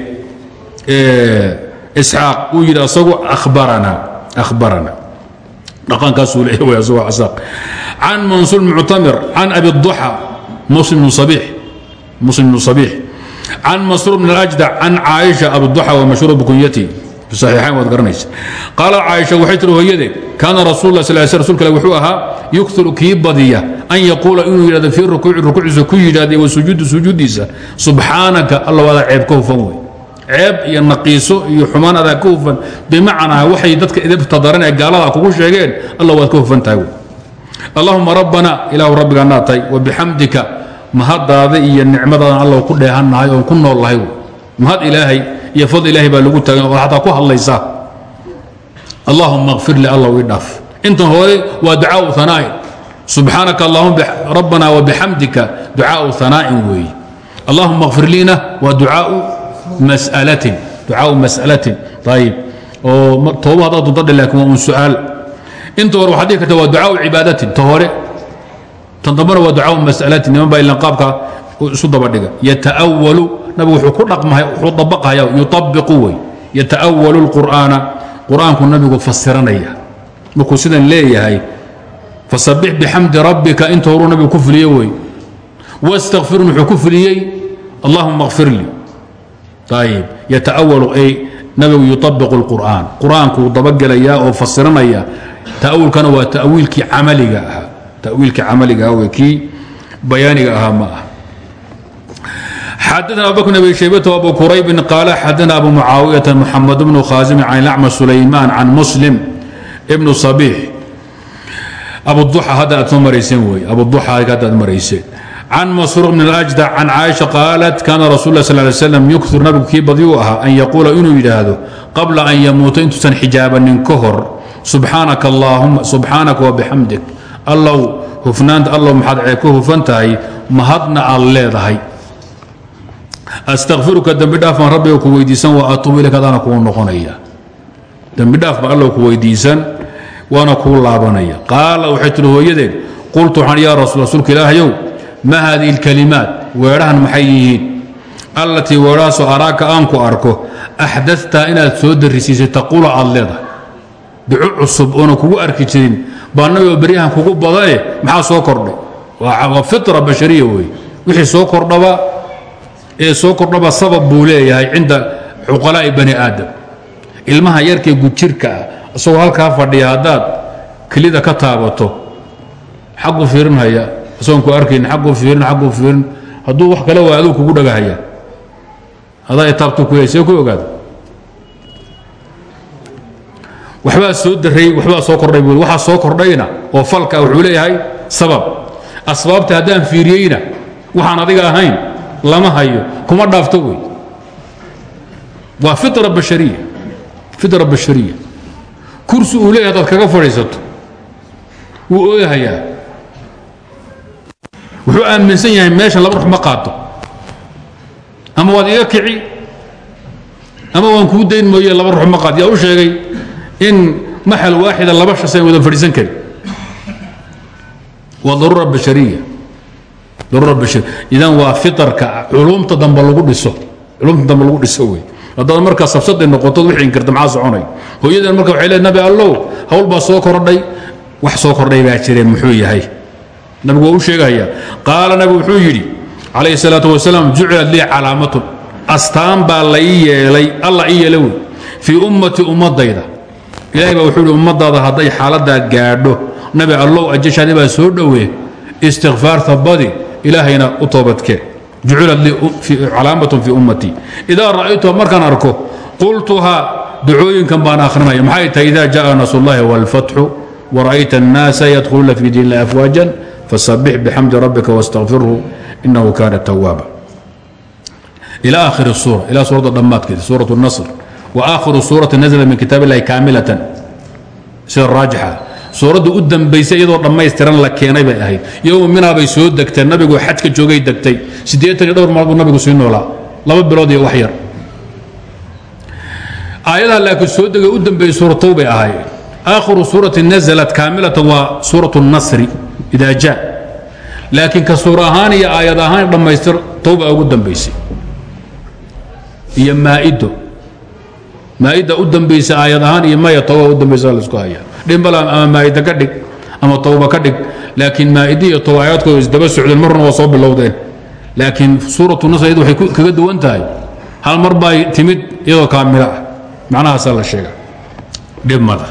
isxaaq uu yidhi asagu akhbarana akhbarana. Dhaqankaasuu leeyahay way asagoo casaaq can mansuur muctamir can abi duxa muslim bn sabiix muslim bn sabiix. Can masruur bn اlajdac can caaisha abiduxa wa mashhuur bikunyati saxiixayn waad garanaysa. Qaalat caaisha waxay tiri hooyade kaana rasul lah sal sl rsulka wuxuu ahaa yukhiru kii an yaquula inuu yidhahdo fii rukuuci rukuuciisa ku yidhahda wa sujuudi sujuudiisa subxaanaka alla wadaa ceeb ka hufan wey ceeb iyo naqiiso iyo xumaan adaa ka hufan bimacnaa waxay dadka idibta daran ee gaalada kugu sheegeen alla waad ka hufan tahay rabbana ilaahu rabbigaanaa tahay wabixamdika mahadaada iyo nicmadaadan alla ku dheehannahay oon ku nool mahad ilaahay iyo fadl ilaahay baa lagu tagan oo xataa ku hadlaysaa allahuma kfir li alla ii dhaaf. Intan hore waa ducaau hanaain subxaanaka allahuma rabbana wabixamdika ducaau hanaa'in weeye allahuma kfir liina waa ducaau mas'alatin ducaau mas'alatin. Ayib oo tooba haddaad duntadhe laakin waa un su'aal. Inta hore waxaad dhihi karta waa ducaau cibaadatin ta hore. Tan dambana waa ducaau mas'alatin niman baa ilan qaabka isu dabadhiga yata'awalu nabigu wuxuu ku dhaqmahay wuxuu dabaqaya yutabiqu wey yata'awalu lqur'aana qur'aanku nabigu fasiranaya. Markuu sidan leeyahay fasabbix bixamdi rabbika inta horuu nabigu ku fuliye wey wastakfirun wuxuu ku fuliyey. Allahuma kfir lii ayib yata'awalu ay nabigu yutabiqu lqur'aan qur'aankuu dabagelayaa oo fasiranaya. Ta'awulkana waa ta'wiilkii camaliga ahaa. Tawiilkii camaliga ah wey kii bayaaniga ahaa ma ah xadana abu bakr abi shaybata abu quraybin qaala xadana abu mucaawiyaةa muxamed bnu khaazimin can lacma sulaymaan can muslim ibnu sabiix abuduxa hadda aad soo marayseen wey abuduxa hadda aad marayseen can masruuq bn اlajdac can caaisha qaalat kaana rasul lah sal ly slam yukir nabigu kii badyuu ahaa an yaquula inuu yidhaahdo qabla an yamuuta intuusan xijaabanin ka hor subxaanaka allahuma subxaanaka wabixamdik allow hufnaanta allow maxaad ceeb ka hufan tahay mahadna aad leedahay astakfiruka dembi dhaaf baan rabbiga ku weydiisan wa atuubu ilayk adaana kuu noqonaya dembi dhaaf baan allow ku weydiisan waana kuu laabanaya qaala waxay tihi hooyadeen qultu waxaan yaa rasul rasuulka ilaahayow ma hadihi اlkalimaat weedhahan maxay yihiin allatii weedhahaasoo araaka aan ku arko axdadtaa inaad soo darisiisay taquula aad leedahay duco cusub oona kugu arki jirin baa nabigoo beryahan kugu badane maxaa soo kordhay waa fitra bashariya wey wixii soo kordhaba ee soo kordhaba sabab buu leeyahay cinda cuqalaa'i bani aadam. Ilmaha yarkee gujirka ah isagoo halkaa fadhiya haddaad kelida ka taabato xagu fiirinhaya isagoon ku arkayn xagu fiirin xagu fiirin. Hadduu wax kale waa kugu dhagahaya. Adaa itaabtu ku see ku ogaada waxbaa soo daray waxbaa soo kordhay bu waxaa soo kordhayna oo falka wuxuu leeyahay sabab. Asbaabta haddaan fiiriyeyna waxaan adiga ahayn lama hayo kuma dhaafto wey. Waa fitra bashariya fitra bashariya. Kursi uu leeyahay hadaad kaga fadhiisato wuu ooyahayaa. Wuxuu aaminsan yahay meeshan laba rux ma qaato. Ama waad iga kici ama waan kuu dayn mooye laba rux ma qaad u sheegay in maxal waaxida laba shas ay wada fadhiisan karin waa idan waa fitarka culumta dambe lagu dhiso. Wey. Haddaad markaa sabsaday noqotod wixii inkirta maxaa soconay hooyadan marka waxay leedahay nabi allow hawl baa soo kordhay. Wax soo kordhay baa jireen muxuu yahay. Nabigu waa sheegaya. Qaala nabigu wuxuu yidhi calayhi salaatu wasalaam jucilat lii calaamatun. Astaan baa la yeelay alla ii yeela ummati ummadayda. Ilahay baa wuxuu yidhi ummadaada hadday gaadho nabi allow ajashaadi baa soo dhowee. Istikfaarta badi ilaahayna u toobadkee jucilat lii calaamatun fii ummatii idaa ra'aytuha markaan arko qultuhaa ducooyinkan baan akhrinaya maxay tahay ida jaءa nasrullahi wاlfatxu wara'ayta الnaasa yadkhuluuna fii diin illahi afwaajan fasabix bixamdi rabbika wاstaqfirhu inahu kana tawaaba ila akhiri suura ila suuradda dhammaadkeeda suuraة الnasr waakhiru suurati nazla min kitaab illahi kaamilatan sida raajixa suuradda u dambaysa iyadoo dhammaystiran la keenay bay ahayd. Yowma minaa bay soo degteen nabigoo xajka joogay degtay. Siddeetan iyo dhowr maal buu nabigu sii noolaa. Laba bilood iyo wax yar. Aayadaha laakiin soo degay u dambeeyey suuratow bay ahaayeen aakhiru suurati nazalat kaamilatan waa suuratu الnasri ida jaa. Laakiin ka suur ahaan iyo aayad ahaan dhammaystir towbaa ugu dambaysay. Iyo maa'ido. Maaida u dambaysa aayad ahaan iyo maya towba u dambaysa la isku hayaa dhimbal ama maaida ka dhig ama towba ka dhig laakiin maaidi iyo towba aayaadkooda isdaba socdeen marna waa soo bilowdeen. Laakiin suuratu nasr iyadu waxay kaga duwan tahay hal mar baa timid iyadoo kaamilo ah. Macnahaasaa la sheega. Dhib mada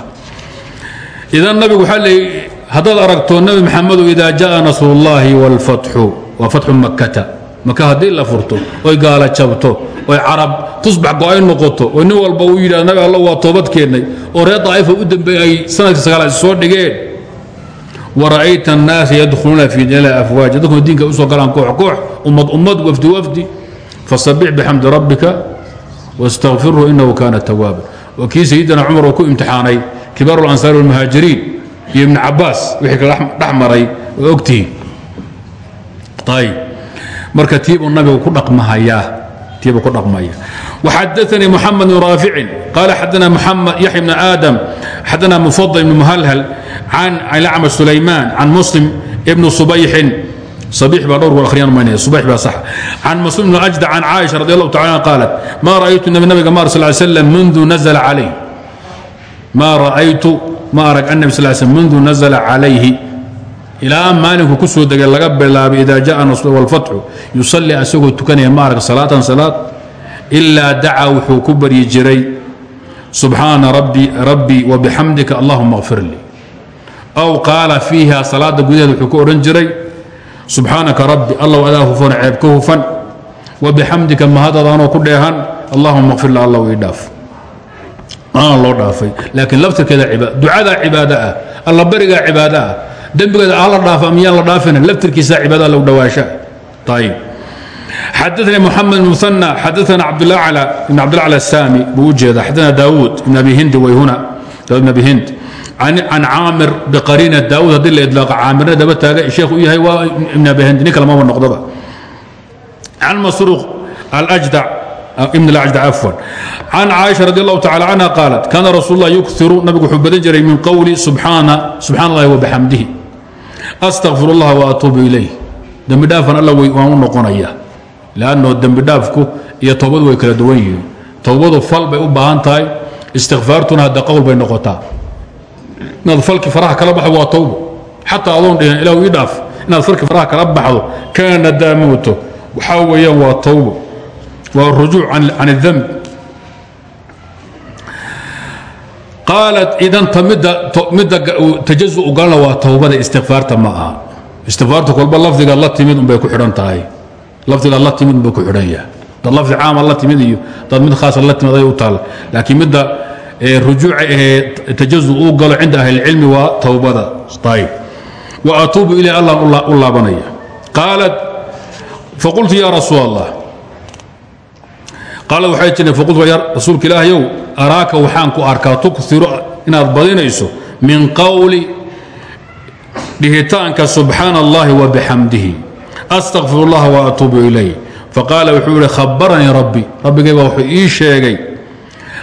idan nabigu waxaa leeyay haddaad aragto nebi maxamedu idaa jaءa nasrullaahi wاlfatxu waa fatxu makkata maka haddii la furto oy gaala jabto oy carab tusbax go'ay noqoto oo nin walba uu yidhah nabi alla waa toobad keennay oo reer daa'ifa u dambeeyey ay sannadkii sagaalaad soo dhigeen. Wara'ayta annaasa yadkhuluuna fii diinillahi afwaaja dadkuna diinka u soo galaan koox koox ummad ummad wafdi wafdi. Fasabbix bixamdi rabbika wastakfirhu inahu kaana tawaaba waa kii sayidina cumar uu ku imtixaanay kibaaru lansaari walmuhaajiriin iyo ibni cabaas wixii kala dhex maray waa ogtihiin. Ayib marka tiibuu nabigu ku dhaqmahayaa tiibuu ku dhaqmaya وxadaثnii mحamed بن raafici qala xadana mحamed yaحya بن aadam xadana mfضل بn mhlhl can acmr sulayman can muslim bn subayxin صبيح baa dhowr akhriyaan maynaya subayx baa sax can masلم بن أجدع can caaئiشha رضي الله تعالى عنها قالت ma rأytu nabiga mar sل sلم منذ نزل عليه ma ra'aytu ma arag النبي sل sلم منذ نزل عليه ilaa maalinku ku soo degay laga bilaabay idaa jaa walfatxu yusalli asagoo tukanaya ma arag salaatan salaad? Ilaa dacaa wuxuu ku baryi jiray subxaana rabbii wabixamdika allahuma kfir lii aw qaala fiiha salaada gudaheeda wuxuu ku odhan jiray subxaanaka rabbi allaw adaa hufan ceeb ka hufan. Wabixamdika mahadadaanoo ku dheehan allahuma kfir li allah ii dhaaf. Aana loo dhaafay. Laakiin laftirkeeda ducadaa cibaada ah allabarigaa cibaada ah dembigeeda ala dhaafa miyaan la dhaafina laftirkiisa cibaada low dhawaasha ayib xadaثnي محamed بن مثنى xadaثna cabdالأعلى بn cabdالأعلى الsاmي buu u jeeda xadaثna dاwud بn abi hindi way huna dawud بn abi hind can caamir bqariina daawud haddii la iطlaaqa caamirna daba taaga sheekh u yahay waa ibn abi hind nin kale maba noqdoba can masruuq alأجدع ibn اأجدع afwan can caaisha radi الlahu tacalى canha qaalat kana rasuul اlah yukhiru nabigu wuxuu badan jiray min qowli subxaana subxaan اllahi وbxamdihi astaqfir اllah waatuubu ilayh. Dembi dhaafan alla waan u noqonaya. Lanno dembi dhaafku iyo toobadu way kala duwan yihiin. Towbadu fal bay u baahan tahay. Istikfaartuna hadda qawl bay noqotaa. Inaad falki faraha kala baxdo waa towbo xataa adoon dhihin ilah ii dhaaf. Inaad falki faraha kala baxdo kana nadaamuto waxaa weeyaan waa towbo waa rujuuc can اdamb qaalat idan midda tajazu galna waa towbada istikfaarta ma aha istikfaarta kolba lafdigaad la timid unbay ku xidhan tahay lafdigaad la timid unbay ku xidhan yahay dad lafdi caama la timid iyo dad mid khaasa la timid ay u taal laakiin midda rujuuca ahee tajazu uu galo cinda ahli اlcilmi waa towbada wa atuubu ilay allah u laabanaya qaalat faqultu ya rasuul allah qaala waxay tii faqultu rasuulka ilaahyow araaka waxaan ku arkaa tukiru inaad badinayso min qowli dhihitaanka subxaana allahi wa bixamdihi astaqfir اllaha wa atuubu ilayh. Faqaala wuxuu yihi khabaranii rabbi. Rabbigay baa wuxuu ii sheegay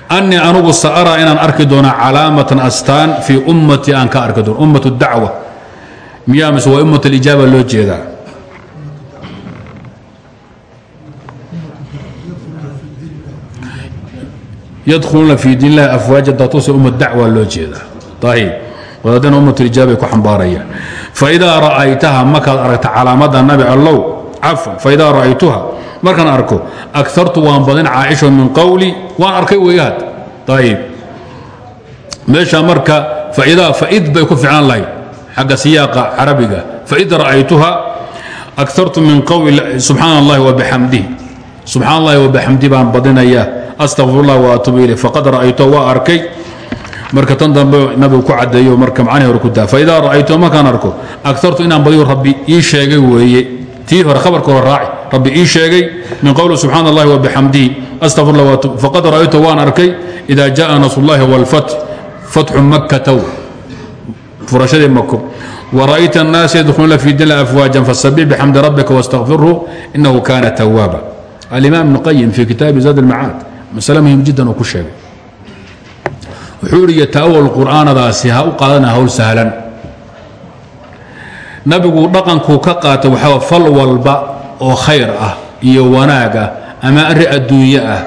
annii anugu sa'araa inaan arki doono calaamatan astaan fii ummatii aan ka arki doono ummat dacwa. Miyaa mise waa ummat alijaaba loo jeedaa yadkhuluuna fii diin illahi afwaaja umma dacwa loo jeedaa. Ayib wadaadana ummatulijaabay ku xambaarayaan faidaa ra'aytaha markaad aragta calaamada nabi allow cafwan faidaa ra'aytuha markaan arko akartu waan badin caaisha min qowli waan arkay weyaad ayib meesha marka faidaa faid bay ku ficnaan lahayd xagga siyaaqa carabiga. Faid ra'aytuha akartu min qowli subxaana allahi wabixamdihi subxaan allahi wabixamdi baan badinayaa astaqfir اllah waatuubu ilay faqad ra'ayto waa arkay marka tan dambe nabigu ku cadeeyo marka macnihii hore ku daa faidaa ra'ayto markaan arko akartu inaan badiyo rabbi ii sheegay weeye tii hore khabarka hore raaci rabbi ii sheegay min qowli subxaana allahi wabixamdihi astaqfir allah waatuub faqad ra'ayto waan arkay ida jaءa nasr اllahi wاlfath fatxu makkatow furashadii mako ورأيت الناس يدخلون في دين أفواجا فاستبع بحمد ربك واستغفره إنه كان توابا الإمام ابن القيم في كتاب زاد المعاد masale muhim jiddan uu ku sheegay wuxuu ihi yataawal qur'aanadaasi ha u qaadana hawl sahlan nabigu dhaqankuu ka qaatay waxaa fal walba oo khayr ah iyo wanaag ah ama arri adduunye ah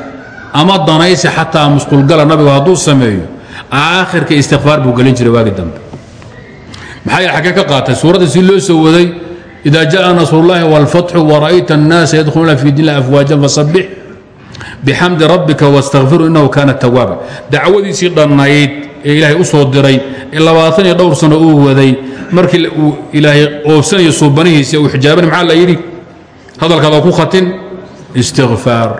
ama danaysi xataa musqulgala nabigu hadduu sameeyo aakhirka istikfaar buu gelin jiray waagi dambe maxaa yeel xaggee ka qaatay suuradda si loo soo waday ida jaءa nasrullahi wاlfatxu wara'ayta الnaasa yadkhuluuna fi diin afwaajan fasabbix bxamdi rabbika wاstakfiru inahu kaana tawaaba dacwadiisii dhannayd ee ilaahay u soo diray ee labaatan iyo dhowr sano uu waday markii uu ilaahay oofsanayo suubanihiisi uu xijaaban maxaa la yidhi hadalkaada ku khatin istikfaar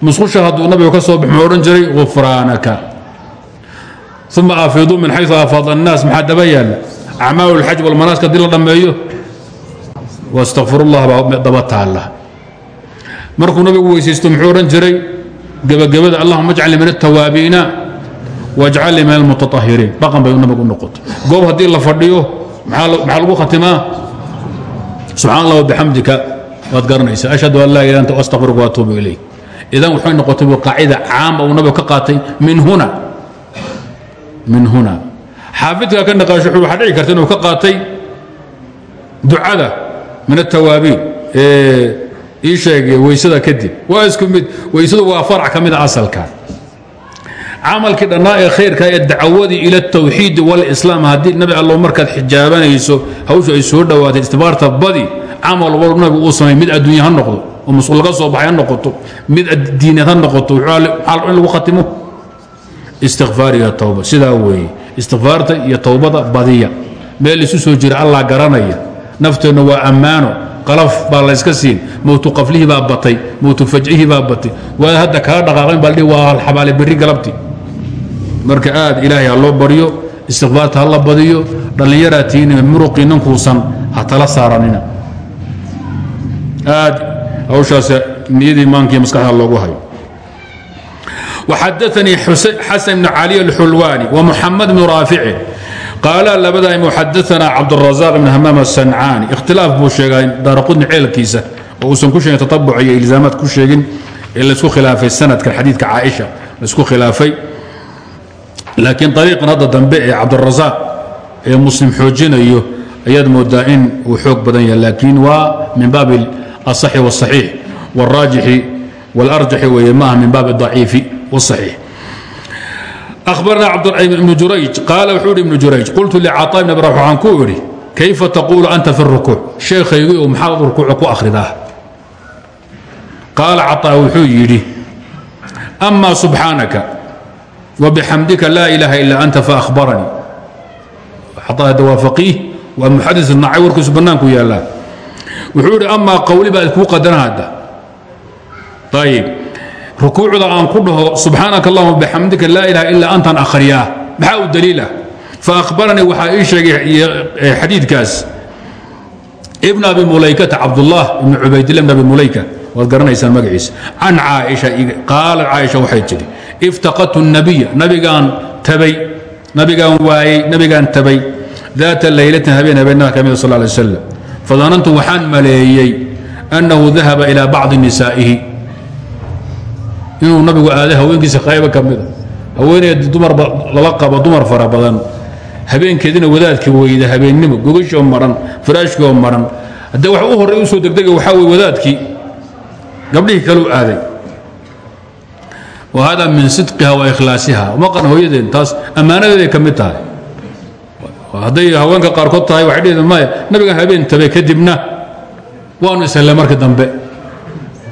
musqusha hadduu nabigu ka soo bax muxuu odhan jiray gufraanaka uma aafiduu min xayu afaad الnaas maxaa daba yaalla acmaalu اlxaj walmanaask haddii la dhammeeyo wastakfir اllah baa daba taalla markuu nabigu weysaysto muxuu odhan jiray gebagabada allahuma ajcalni min altawaabiina wajcalnii min almutaahiriin dhaqan bay nabigu noqotay. Goob haddii la fadhiyo maxaa lagu khatimaa? Subxaan allah wabixamdika waad garanaysa ashhadu an laa ilaha anta astaqfiruka waatuubu ilayk. Idan waxay noqotay bu qaacida caama uu nabigu ka qaatay min huna min huna. Xaafidka ka naqaasho waxaa dhici karta inuu ka qaatay ducada min altawaabiin ii sheegay weysada kadib. Waa isku mid weysadu waa farc ka asalka. Camalkii dhannaa ee khayrka ee dacwadii ila اtawxiid wاlislaam haddii nabi allo markaad xijaabanayso hawsha ay soo dhowaatay istibaarta badi camal walba nabigu uu samay mid adduunya noqdo oo mas laga soo baxay noqoto mid diineed noqoto in lagu khatimo. Istikfaar iyo towba sidaa weeye. Istikfaarta iyo towbada badiya. Meel isu soo jira allah garanaya. Nafteenna waa ammaano kalaf baa layska siin mowtu qaflihii baa batay mowtu fajcihii baa batay waa hadda kaa dhaqaaqan baa waa halxabaale berri galabti marka aad ilaahay ha loo baryo istikfaarta ha la badiyo dhallinyaraa tihiin muruqii ninkuusan ha tala saaranina aad hawshaas niyadii maankiiy maskaxda loogu hayo waxadaanii xasan ibnu cali alxulwaani wa muxamed bnu raafici qaala labadaa muxadaثna cabdالرaزاq بn hamaam الsancaani ikhtilaaf buu sheegay daaraqudni ceelkiisa oo uusan ku sheegin tatabuc iyo ilzaamaad ku sheegin ee laisku khilaafay sanadkan xadiidka caaisha laisku khilaafay laakiin ariiqan hadda dambe ee cabdالرaزاq ee muslim xoojinayo ayaad moodaa in uu xoog badan yahay laakiin waa min baabi aلصaxi والصaxiix wاlraajixi wاlarjaxi weeye maaha min baabi الضaciifi والصaxiix barna bn juray qaal wuu hi ibnu jurayj qultu lcaaa bn abrax waxaan ku idhi kayfa taquulu anta fi rukuuc sheekhaygii maxaad rukuuc ku akhridaa qaala caaa wuxuu yidhi ama subxaanaka wabixamdika laa ilaaha ilaa anta faahbaranii caada waa faqiih waa muxadis nacay warkiisu bannaanku yaalaa wuxuu yidhi amaa qawli baad kuu qadanahadda ayb rukuucda aan ku dhaho subxaanaka allahuma bixamdika laa ilaha ilaa antaan akhriyaa. Maxaa u daliilah faahbaranii waxaa ii sheegay xadiidkaas. Ibn abi mulaykata cabdullah ibn cubaydillah ibn abi mulayka waad garanaysaan magaciisa. Can caaisha qaalat caaisha waxay tidhi iftaqadtu nabiya nabigaan tabay nabigaan waayey nabigaan tabay. Daata laylatin habeen habeenada kamida sal lay slam fadanantu waxaan maleeyey annahu dahaba ilaa bacdi nisaa'ihi inuu nabigu aaday haweenkiisa qaybo ka mida haweeneed dumarba lala qabo dumar fara badan. Habeenkeedina wadaadka weyda habeennimo gogashoo maran faraashkoo maran. Haddee wax u horey u soo degdega waxaa weye wadaadkii gabdhihii kaleu aaday. Wa hada min sidqiha wa ikhlaasiha maqan hooyadeen taas ammaanadeeday ka mid tahay. Hadday haweenka qaarkood tahay waxay dheheen maya nabiga habeen tabe kadibna waanu ishelle markii dambe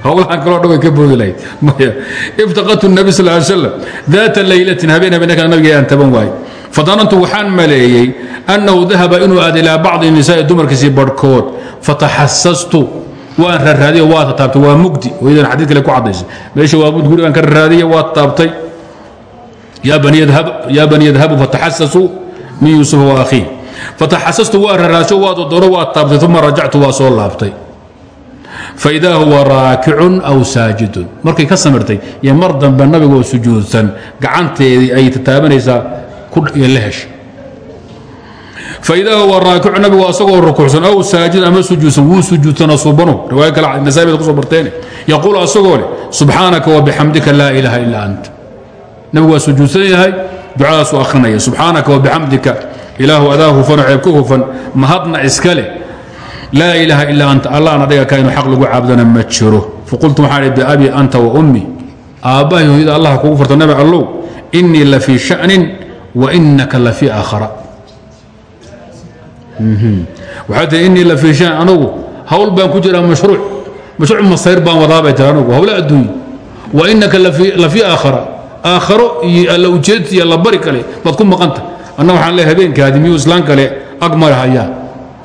howlahan kaloo dhan way ka boodi lahayd maya iftaqadtu nabi sal ly slam daata laylatin habeen habeenka nabiga aan taban waayey fadanantu waxaan maleeyey annahu dahaba inuu aad ilaa bacdi nisaa'i dumarkiisii barhkood fataxasastu waan rarraadiyo waa tataabtay waa mugdi hooyadan xadiid kale ku caddaysay meesha waa mugdi gurigaan ka rarraadiya waa taabtay yaa bani yadhabu fataxasasuu min yuusufa wa akhiih fataxasastu waa raraadsho waa dodoro waa taabtay uma rajactu waa soo faidaa huwa raakicun aw saajidun markay ka samirtay iyo mar dambe nabigoo sujuudsan gacanteedii ay tataabanaysaa la hesha faidaa huwa raakicu nabigu asagoo rukuucsan aw saajid ama sujuudsan wuu sujuudsana suubanu riwaaya kale nasaabida ku soo barteene yaquul asagoo leh subxaanaka wabixamdika laa ilaaha illa anta nabigu waa sujuudsan yahay ducadaasuu akhrinaya subxaanaka wabixamdika ilaahu adaa hufan oo ceeb ka mahadna iska leh laa ilaaha ilaa anta allahan adiga ka inu xaq lagu caabudana ma jiro. Faqultu waxaan ihi biabi anta wa ummi. Aabbahay hooyada allah kugu farta nabi allow innii la fii sha'nin wa innaka la fii aakhara. Waxaa tihi innii la fii shan anagu hawl baan ku jiraa mashruuc mashruuc masayr baan wadaa bay tiri anagu hawla adduunya wa innaka la fii aakhara aakharo iyo alla ujeedti iyo alla bari kale baad ku maqanta anna waxaan leehay habeenkaadi miyuu islaan kale ag mari hayaa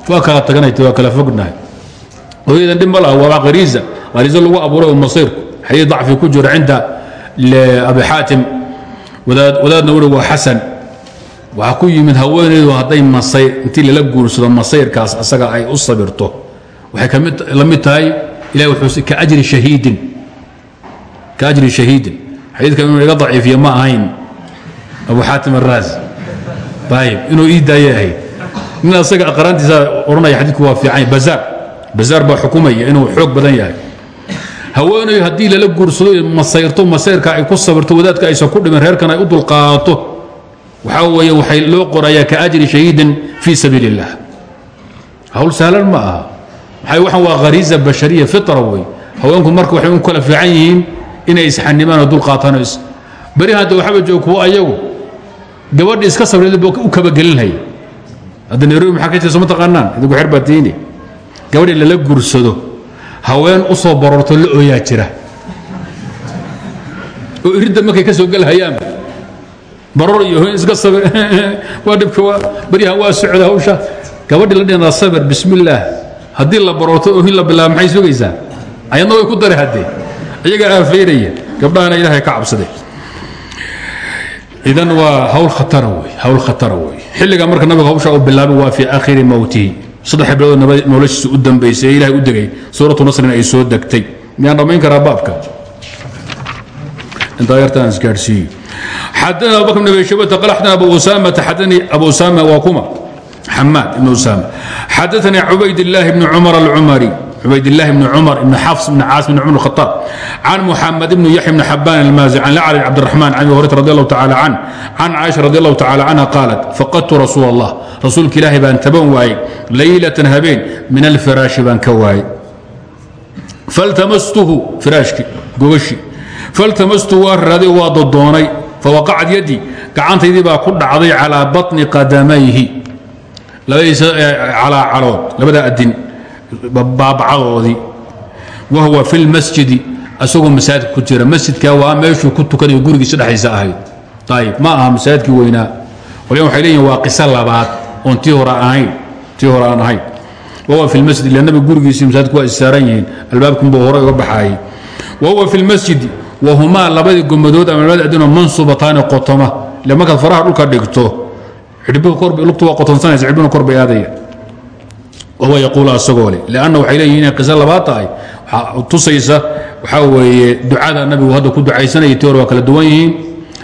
waa kala taganayta waa kala fognahay hooyadan dhib ma laha waa qariisa qariisa lagu abuuray oo masiirku xadiid dacfi ku jiro cinda abi xaatim. Wadaadna wuri waa xasan. Waxaa ku yimid haweenaydu hadday masayr intii lala guursado masayrkaas asaga ay u sabirto. Waxay la mid tahay ilahi wuxuu ka ajri shahiidin. Ka ajri shahiidin. Xadiidka inuu iga daciifiyo ma ahayn. Abu xaatim araazi ayib inuu ii daayay ahayd nin asaga aqraantiisa odhanaya xadiidku waa fiican bazaar. Bazaar baa xukumaya inuu xoog badan yahay. Haweenay haddii lala guursado masayrto masayrka ay ku sabirto wadaadka aysan ku dhimin reerkan ay u dulqaato waxaa weeye waxay loo qorayaa ka ajri shahiidin fii sabiili illah hawl sahlan ma aha. Maxay waxan waa khariisa bashariya fitra wey. Haweenku marka waxay u kala fiican yihiin inay isxanimaan oo dulqaataan beri hadda waxaba joog kuwa ayagu gabadhi iska sabrida u kabagelinhaya hadda nairobi maxaa ka jirta ma taqaanaan? Idinku xer baa gabadhi lala guursado. Haween u soo barorto la ooyaa jira. Oo iridda markay ka soo gelhayaan baror iyo hooyn iska sabir waa dhibka waa baryahan waa socda hawsha. Gabadhi la dhinaa sabir bismillaah haddii la barorto oohin la bilaabo maxay sugaysaa? Ayadna way ku dari haddee iyagaa aafaynaya. Gabdhahana ilaahay ka cabsaday idan waa hawl khatara wey hawl khatara wey xilliga marka nabiga hawsha uu bilaabay waa fii aakhiri mowtihi saddex bilood noloshiisa u dambaysay ee u degay. Suuratu nasrina ay soo degtay. Miyaan dhammayn karaa baabka? Intaa yartaan isgaadhsiiyo xadana abubakr bn abi shaybata qala xadana abu usaamata xadanii abu usaama waa kuma. Xamaad ibn usaama. Xadaثanii cubayd illaahi bni cumar alcumari cubaydالlahi bn cmar ibn xafs ibn caas bn cmr الkhطاab can muxamed bn yaxya bn xabaan almaazi can lacri cabdالرaحman can abi hurayra radi allahu tacala can can caaisha radi allahu tacala canha qaalat faqadtu rasuul allah rasuulka ilaahay baan taban waayey laylatan habeen min alfiraashi baan ka waayey faltamastuhu firaashki gogashi faltamastuhu waa raaday waa dodoonay fawaqacad yadii gacantaydii baa ku dhacday calaa baطni qadamayhi labadiisa calaa calood labada adin baabacadoodii wa huwa fi lmasjidi asagoo masaajidka ku jira. Masjidka waa meeshuu ku tukanayo gurigiisa dhexdiisa ahayd. Ayib ma aha masaajidkii weynaa. Qolyan waxay leeyihiin waa qiso labaad oon tii hore ahayn tii hore aan ahayn. Wahuwa fi lmasjid ila nabiga gurigiisii masaajidku waa issaaran yihiin. Albaabkunbuu hore uga baxaayey wahuwa fi lmasjidi wahumaa labadii gomadood ama labada adinoo mansubataani qotoma. Ile markaad faraha dhulka dhigto xidhibuu kor lugtu waa qotonsanaysa xidhibuna kor bay aadaya wahuwa yaquulu asagoo le lianna waxay leeyihiin inay qiso labaad tahay tusaysa waxaa weeye ducada nabigu hadda ku ducaysanaya tii hore waa kala duwan yihiin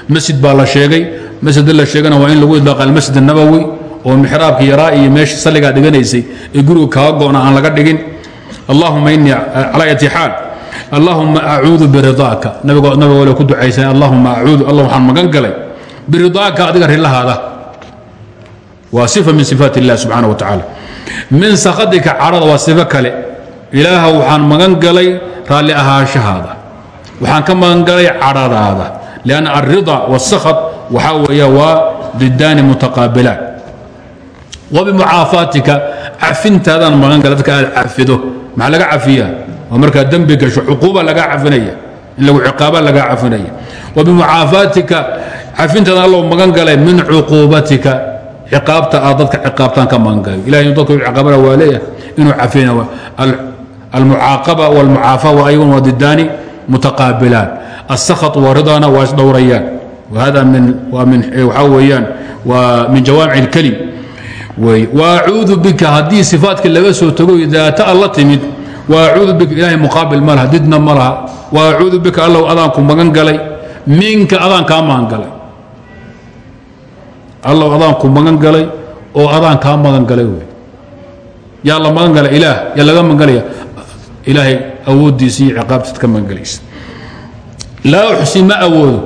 masjid baa la sheegay masjida la sheegana waa in lagu idlaaqa almasjid annabowi oo mixraabka yaraa iyo meesha salligaa dhiganaysay ee guriga kaaga go'na aan laga dhigin allahuma innii calaa yati xaal allahuma acuudu biridaaka nabigoo le ku ducaysan allahuma acuudu allah waxaan magan galay biridaaka adiga rilahaada waa sifa min sifaat illah subxaana wa min sakhatika cadhada waa sifo kale. Ilaaha waxaan magan galay raalli ahaanshahaada waxaan ka magan galay cadhadaada lianna alrida waasakhat waxaa weeya waa didaani mutaqaabilaan wabimucaafaatika cafintaadaan magan gala dadka aad cafido. Laga cafiyaa? Waa markaa gasho cuquuba lagaa cafinaya. In lagu ciqaaba lagaa cafinaya. Wabimucaafaatika cafintaadaan allow magan galay min cuquubatika ciqaabta aad dadka ciqaabtaan ka magan galay ilahay inuu dadka ciqaabana waa leeyahay inuu cafina almucaaqaba walmucaafa wa ayagun waa didaani mutaqaabilaan السخط وردانا واسدوريان وهذا من ومن وحويان ومن جوامع الكلم واعوذ بك هذه صفاتك اللي بس تقول اذا تألى تمد واعوذ بك الهي مقابل مالها ضدنا مالها واعوذ بك الله allow adaanku magan galay oo adaan kaa magan galay wey yaa la magan gala ilaah yaa laga magangalaya ilaahay awooddiisa iyo ciqaabtiad ka magangalaysa laa uxsi ma awoodo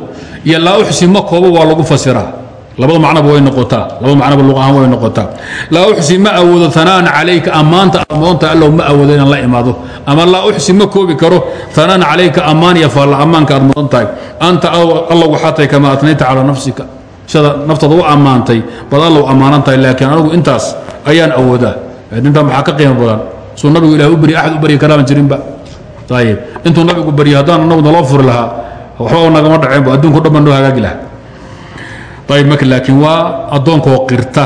iyo laa uxsi ma koobo waa lagu fasiraa. Labada macnaba way noqotaa labada macnaba luq ahaan way noqotaa. Laa uxsi ma awoodo anaan calayka ammaanta aad allow ma awoodo inaan la imaado. Ama laa uxsi ma koobi karo anaan calayka ammaan iyo faalla ammaanka aad mudan tahay. Anta allow waxaa tahay atnayta calaa nafsika sida naftaada u ammaantay bad allow ammaanan tahay laakiin anigu intaas ayaan awoodaa. Intaa maxaa ka qiimo badan? Suu nabigu ilaah u barya axad u baryi karaaban jirinba. Ayib intuu nabigu baryo haddaan anagu naloo furi lahaa waxba nagama dhaceenbu adduunku dhan baan noo hagaagi lahaa. Ayib marka laakiin waa addoonkoo qirta.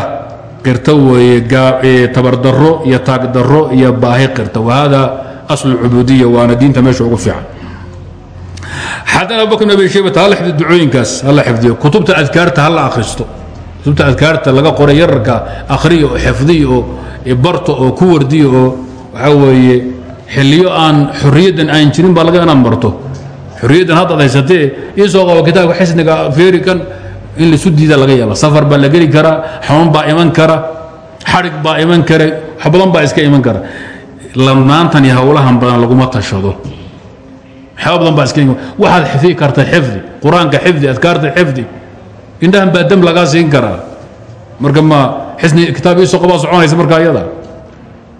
Qirta weeye tabardaro iyo taagdaro iyo baahi qirta. Wahada aslu cubuudiya waana diinta meesha ugu fiican xadana abubakr bin abi shaybata hala xifdiyo ducooyinkaas hala xifdiyo kutubta adkaarta hala akhristo kutubta adkaarta laga qoray yararka akhriya oo xifdiya oo barto oo ku wardiya oo waxaa weeye xiliyo aan xorriyaddan aan jirin baa laga inaad marto xorriyaddan haddaad haysatee iisoo qabo kitaabka xisniga feeri kan in laisu diida laga yaaba safar baa la geli karaa xanuun baa iman kara xadhig baa iman kara wax badan baa iska iman kara lamnaantan iyo howlahan badan laguma tashado waxyaaba badan baa iska waxaad xifdi karta xifdi qur-aanka xifdi adkaarta xifdi indhahan baa dam lagaa siin karaa marka ma xisni kitaab iisoo qabaa soconaysa marka ayada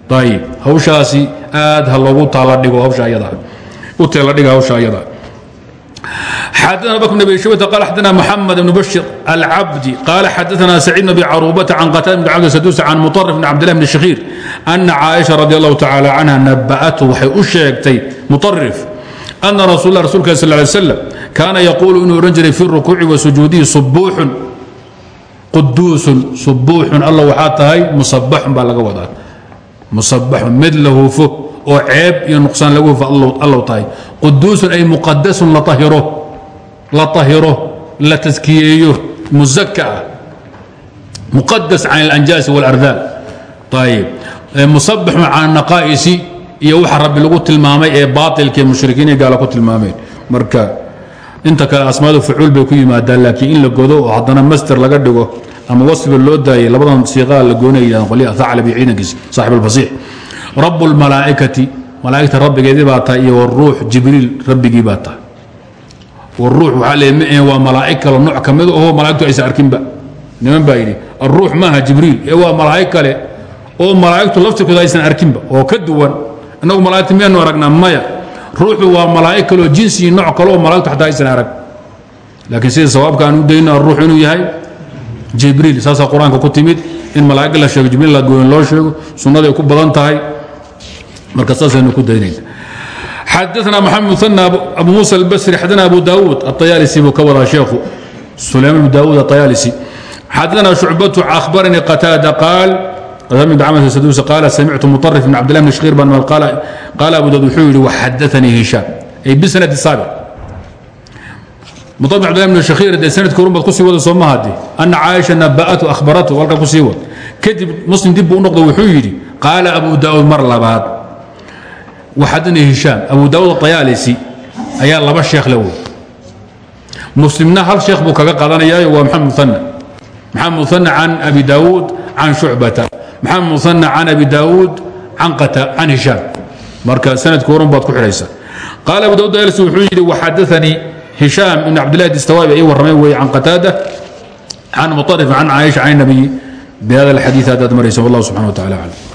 ayib hawshaasi aad ha loogu taala dhigo hawsha ayada u teela dhiga hawsha ayada حدثنا بكر بن ابي شيبه قال حدثنا محمد بن بشر العبدي قال حدثنا سعيد بن عروبه عن قتاده بن عبد السدوس عن مطرف بن عبد الله بن الشخير ان عائشه رضي الله تعالى عنها نبأته وحي اشيغتي مطرف ان رسول الله رسول الله صلى الله عليه وسلم كان يقول انه رجل في الركوع وسجوده صبوح قدوس صبوح الله وحاتهي مصبح بلغ وضع مصبح مثله فه oo ceeb iyo nuqsaan lagu hufa allow tahay quduusun ay muqadasun la ahiro la tahiro la taskiyeeyo muzaka ah muqadas can alanjaasi waاlardaal ayib musabaxun can anaqaa'isi iyo waxa rabbi lagu tilmaamay ee baailka mushrikiin gaala ku tilmaameen. Marka inta kale asmaadu fucuul bay ku yimaadaan laakiin in la godo oo haddana master laga dhigo ama wasfiba loo daayay labadan siiqaa la goonaya qolya aclab iyo ciidankiisa saaxib albasiix rabu lmalaaikati malaaigta rabbigeedii baa tahay iyo wruux jibriil rabbigii baa tahay wruux waxaa le maah waa malaaig kale nooc ka mid aho malaigtu aysa arkinba. Niman baa yidhi aruux maaha jibriil. Ee waa malaa'ig kale oo malaa'igtu laftirkooda aysan arkinba oo ka duwan innagu malaa'igta miyaanu aragnaa maya ruuxu waa malaa'ig kale oo jinsi iyo nooc kale oo malaa'igtu xataa aysan arag laakiin sida sawaabka aan u dayno alruux inuu yahay jibriil saasaa qur-aanka ku timid in malaa'ig la sheego jibriil la gooyin loo sheego sunnaday ku badan tahay marka saasaynu ku daynayna xadaثna mxamed mثنى abu muسى الbsri xadana abu dawud الطyaalisi buu ka wadaa sheekhu sulayman bn dawud الطyaalisi xadana شhucbة أخbarnii qتاadة qaal qaal samictu muarif bn cabdlah bn shkiir baan qaal abu dad wuxuu yidhi waxadaanii hishaam ay bisanadi saabiq muarif abdillah bn shakhiir dee sannadkii horun baad ku sii wada soo ma hadi ana caaisha naba'atu akhbaratu halka ku sii wad kadib muslim dib buu u noqdo wuxuu yidhi qaala abu daa'uud mar labaad waxadanii hishaam abu daa'uud ayaalisi ayaa laba sheekh la wey muslimna hal sheekh buu kaga qaadanayaayo waa maxamed muana maxamed muana can abi daa'uud can shucbata maxamed musanna can abi daauud can hishaam marka sanadka horan baad ku xidhaysa qaala abu daud als wuxuu yidhi waxadaanii hishaam ibn cabdillahi distawaabi ay warrameen weeye can qataada can muطarif can caaisha can nabiyi bihada alxadiid haddaad maraysa wallah subxana wa tacala aclam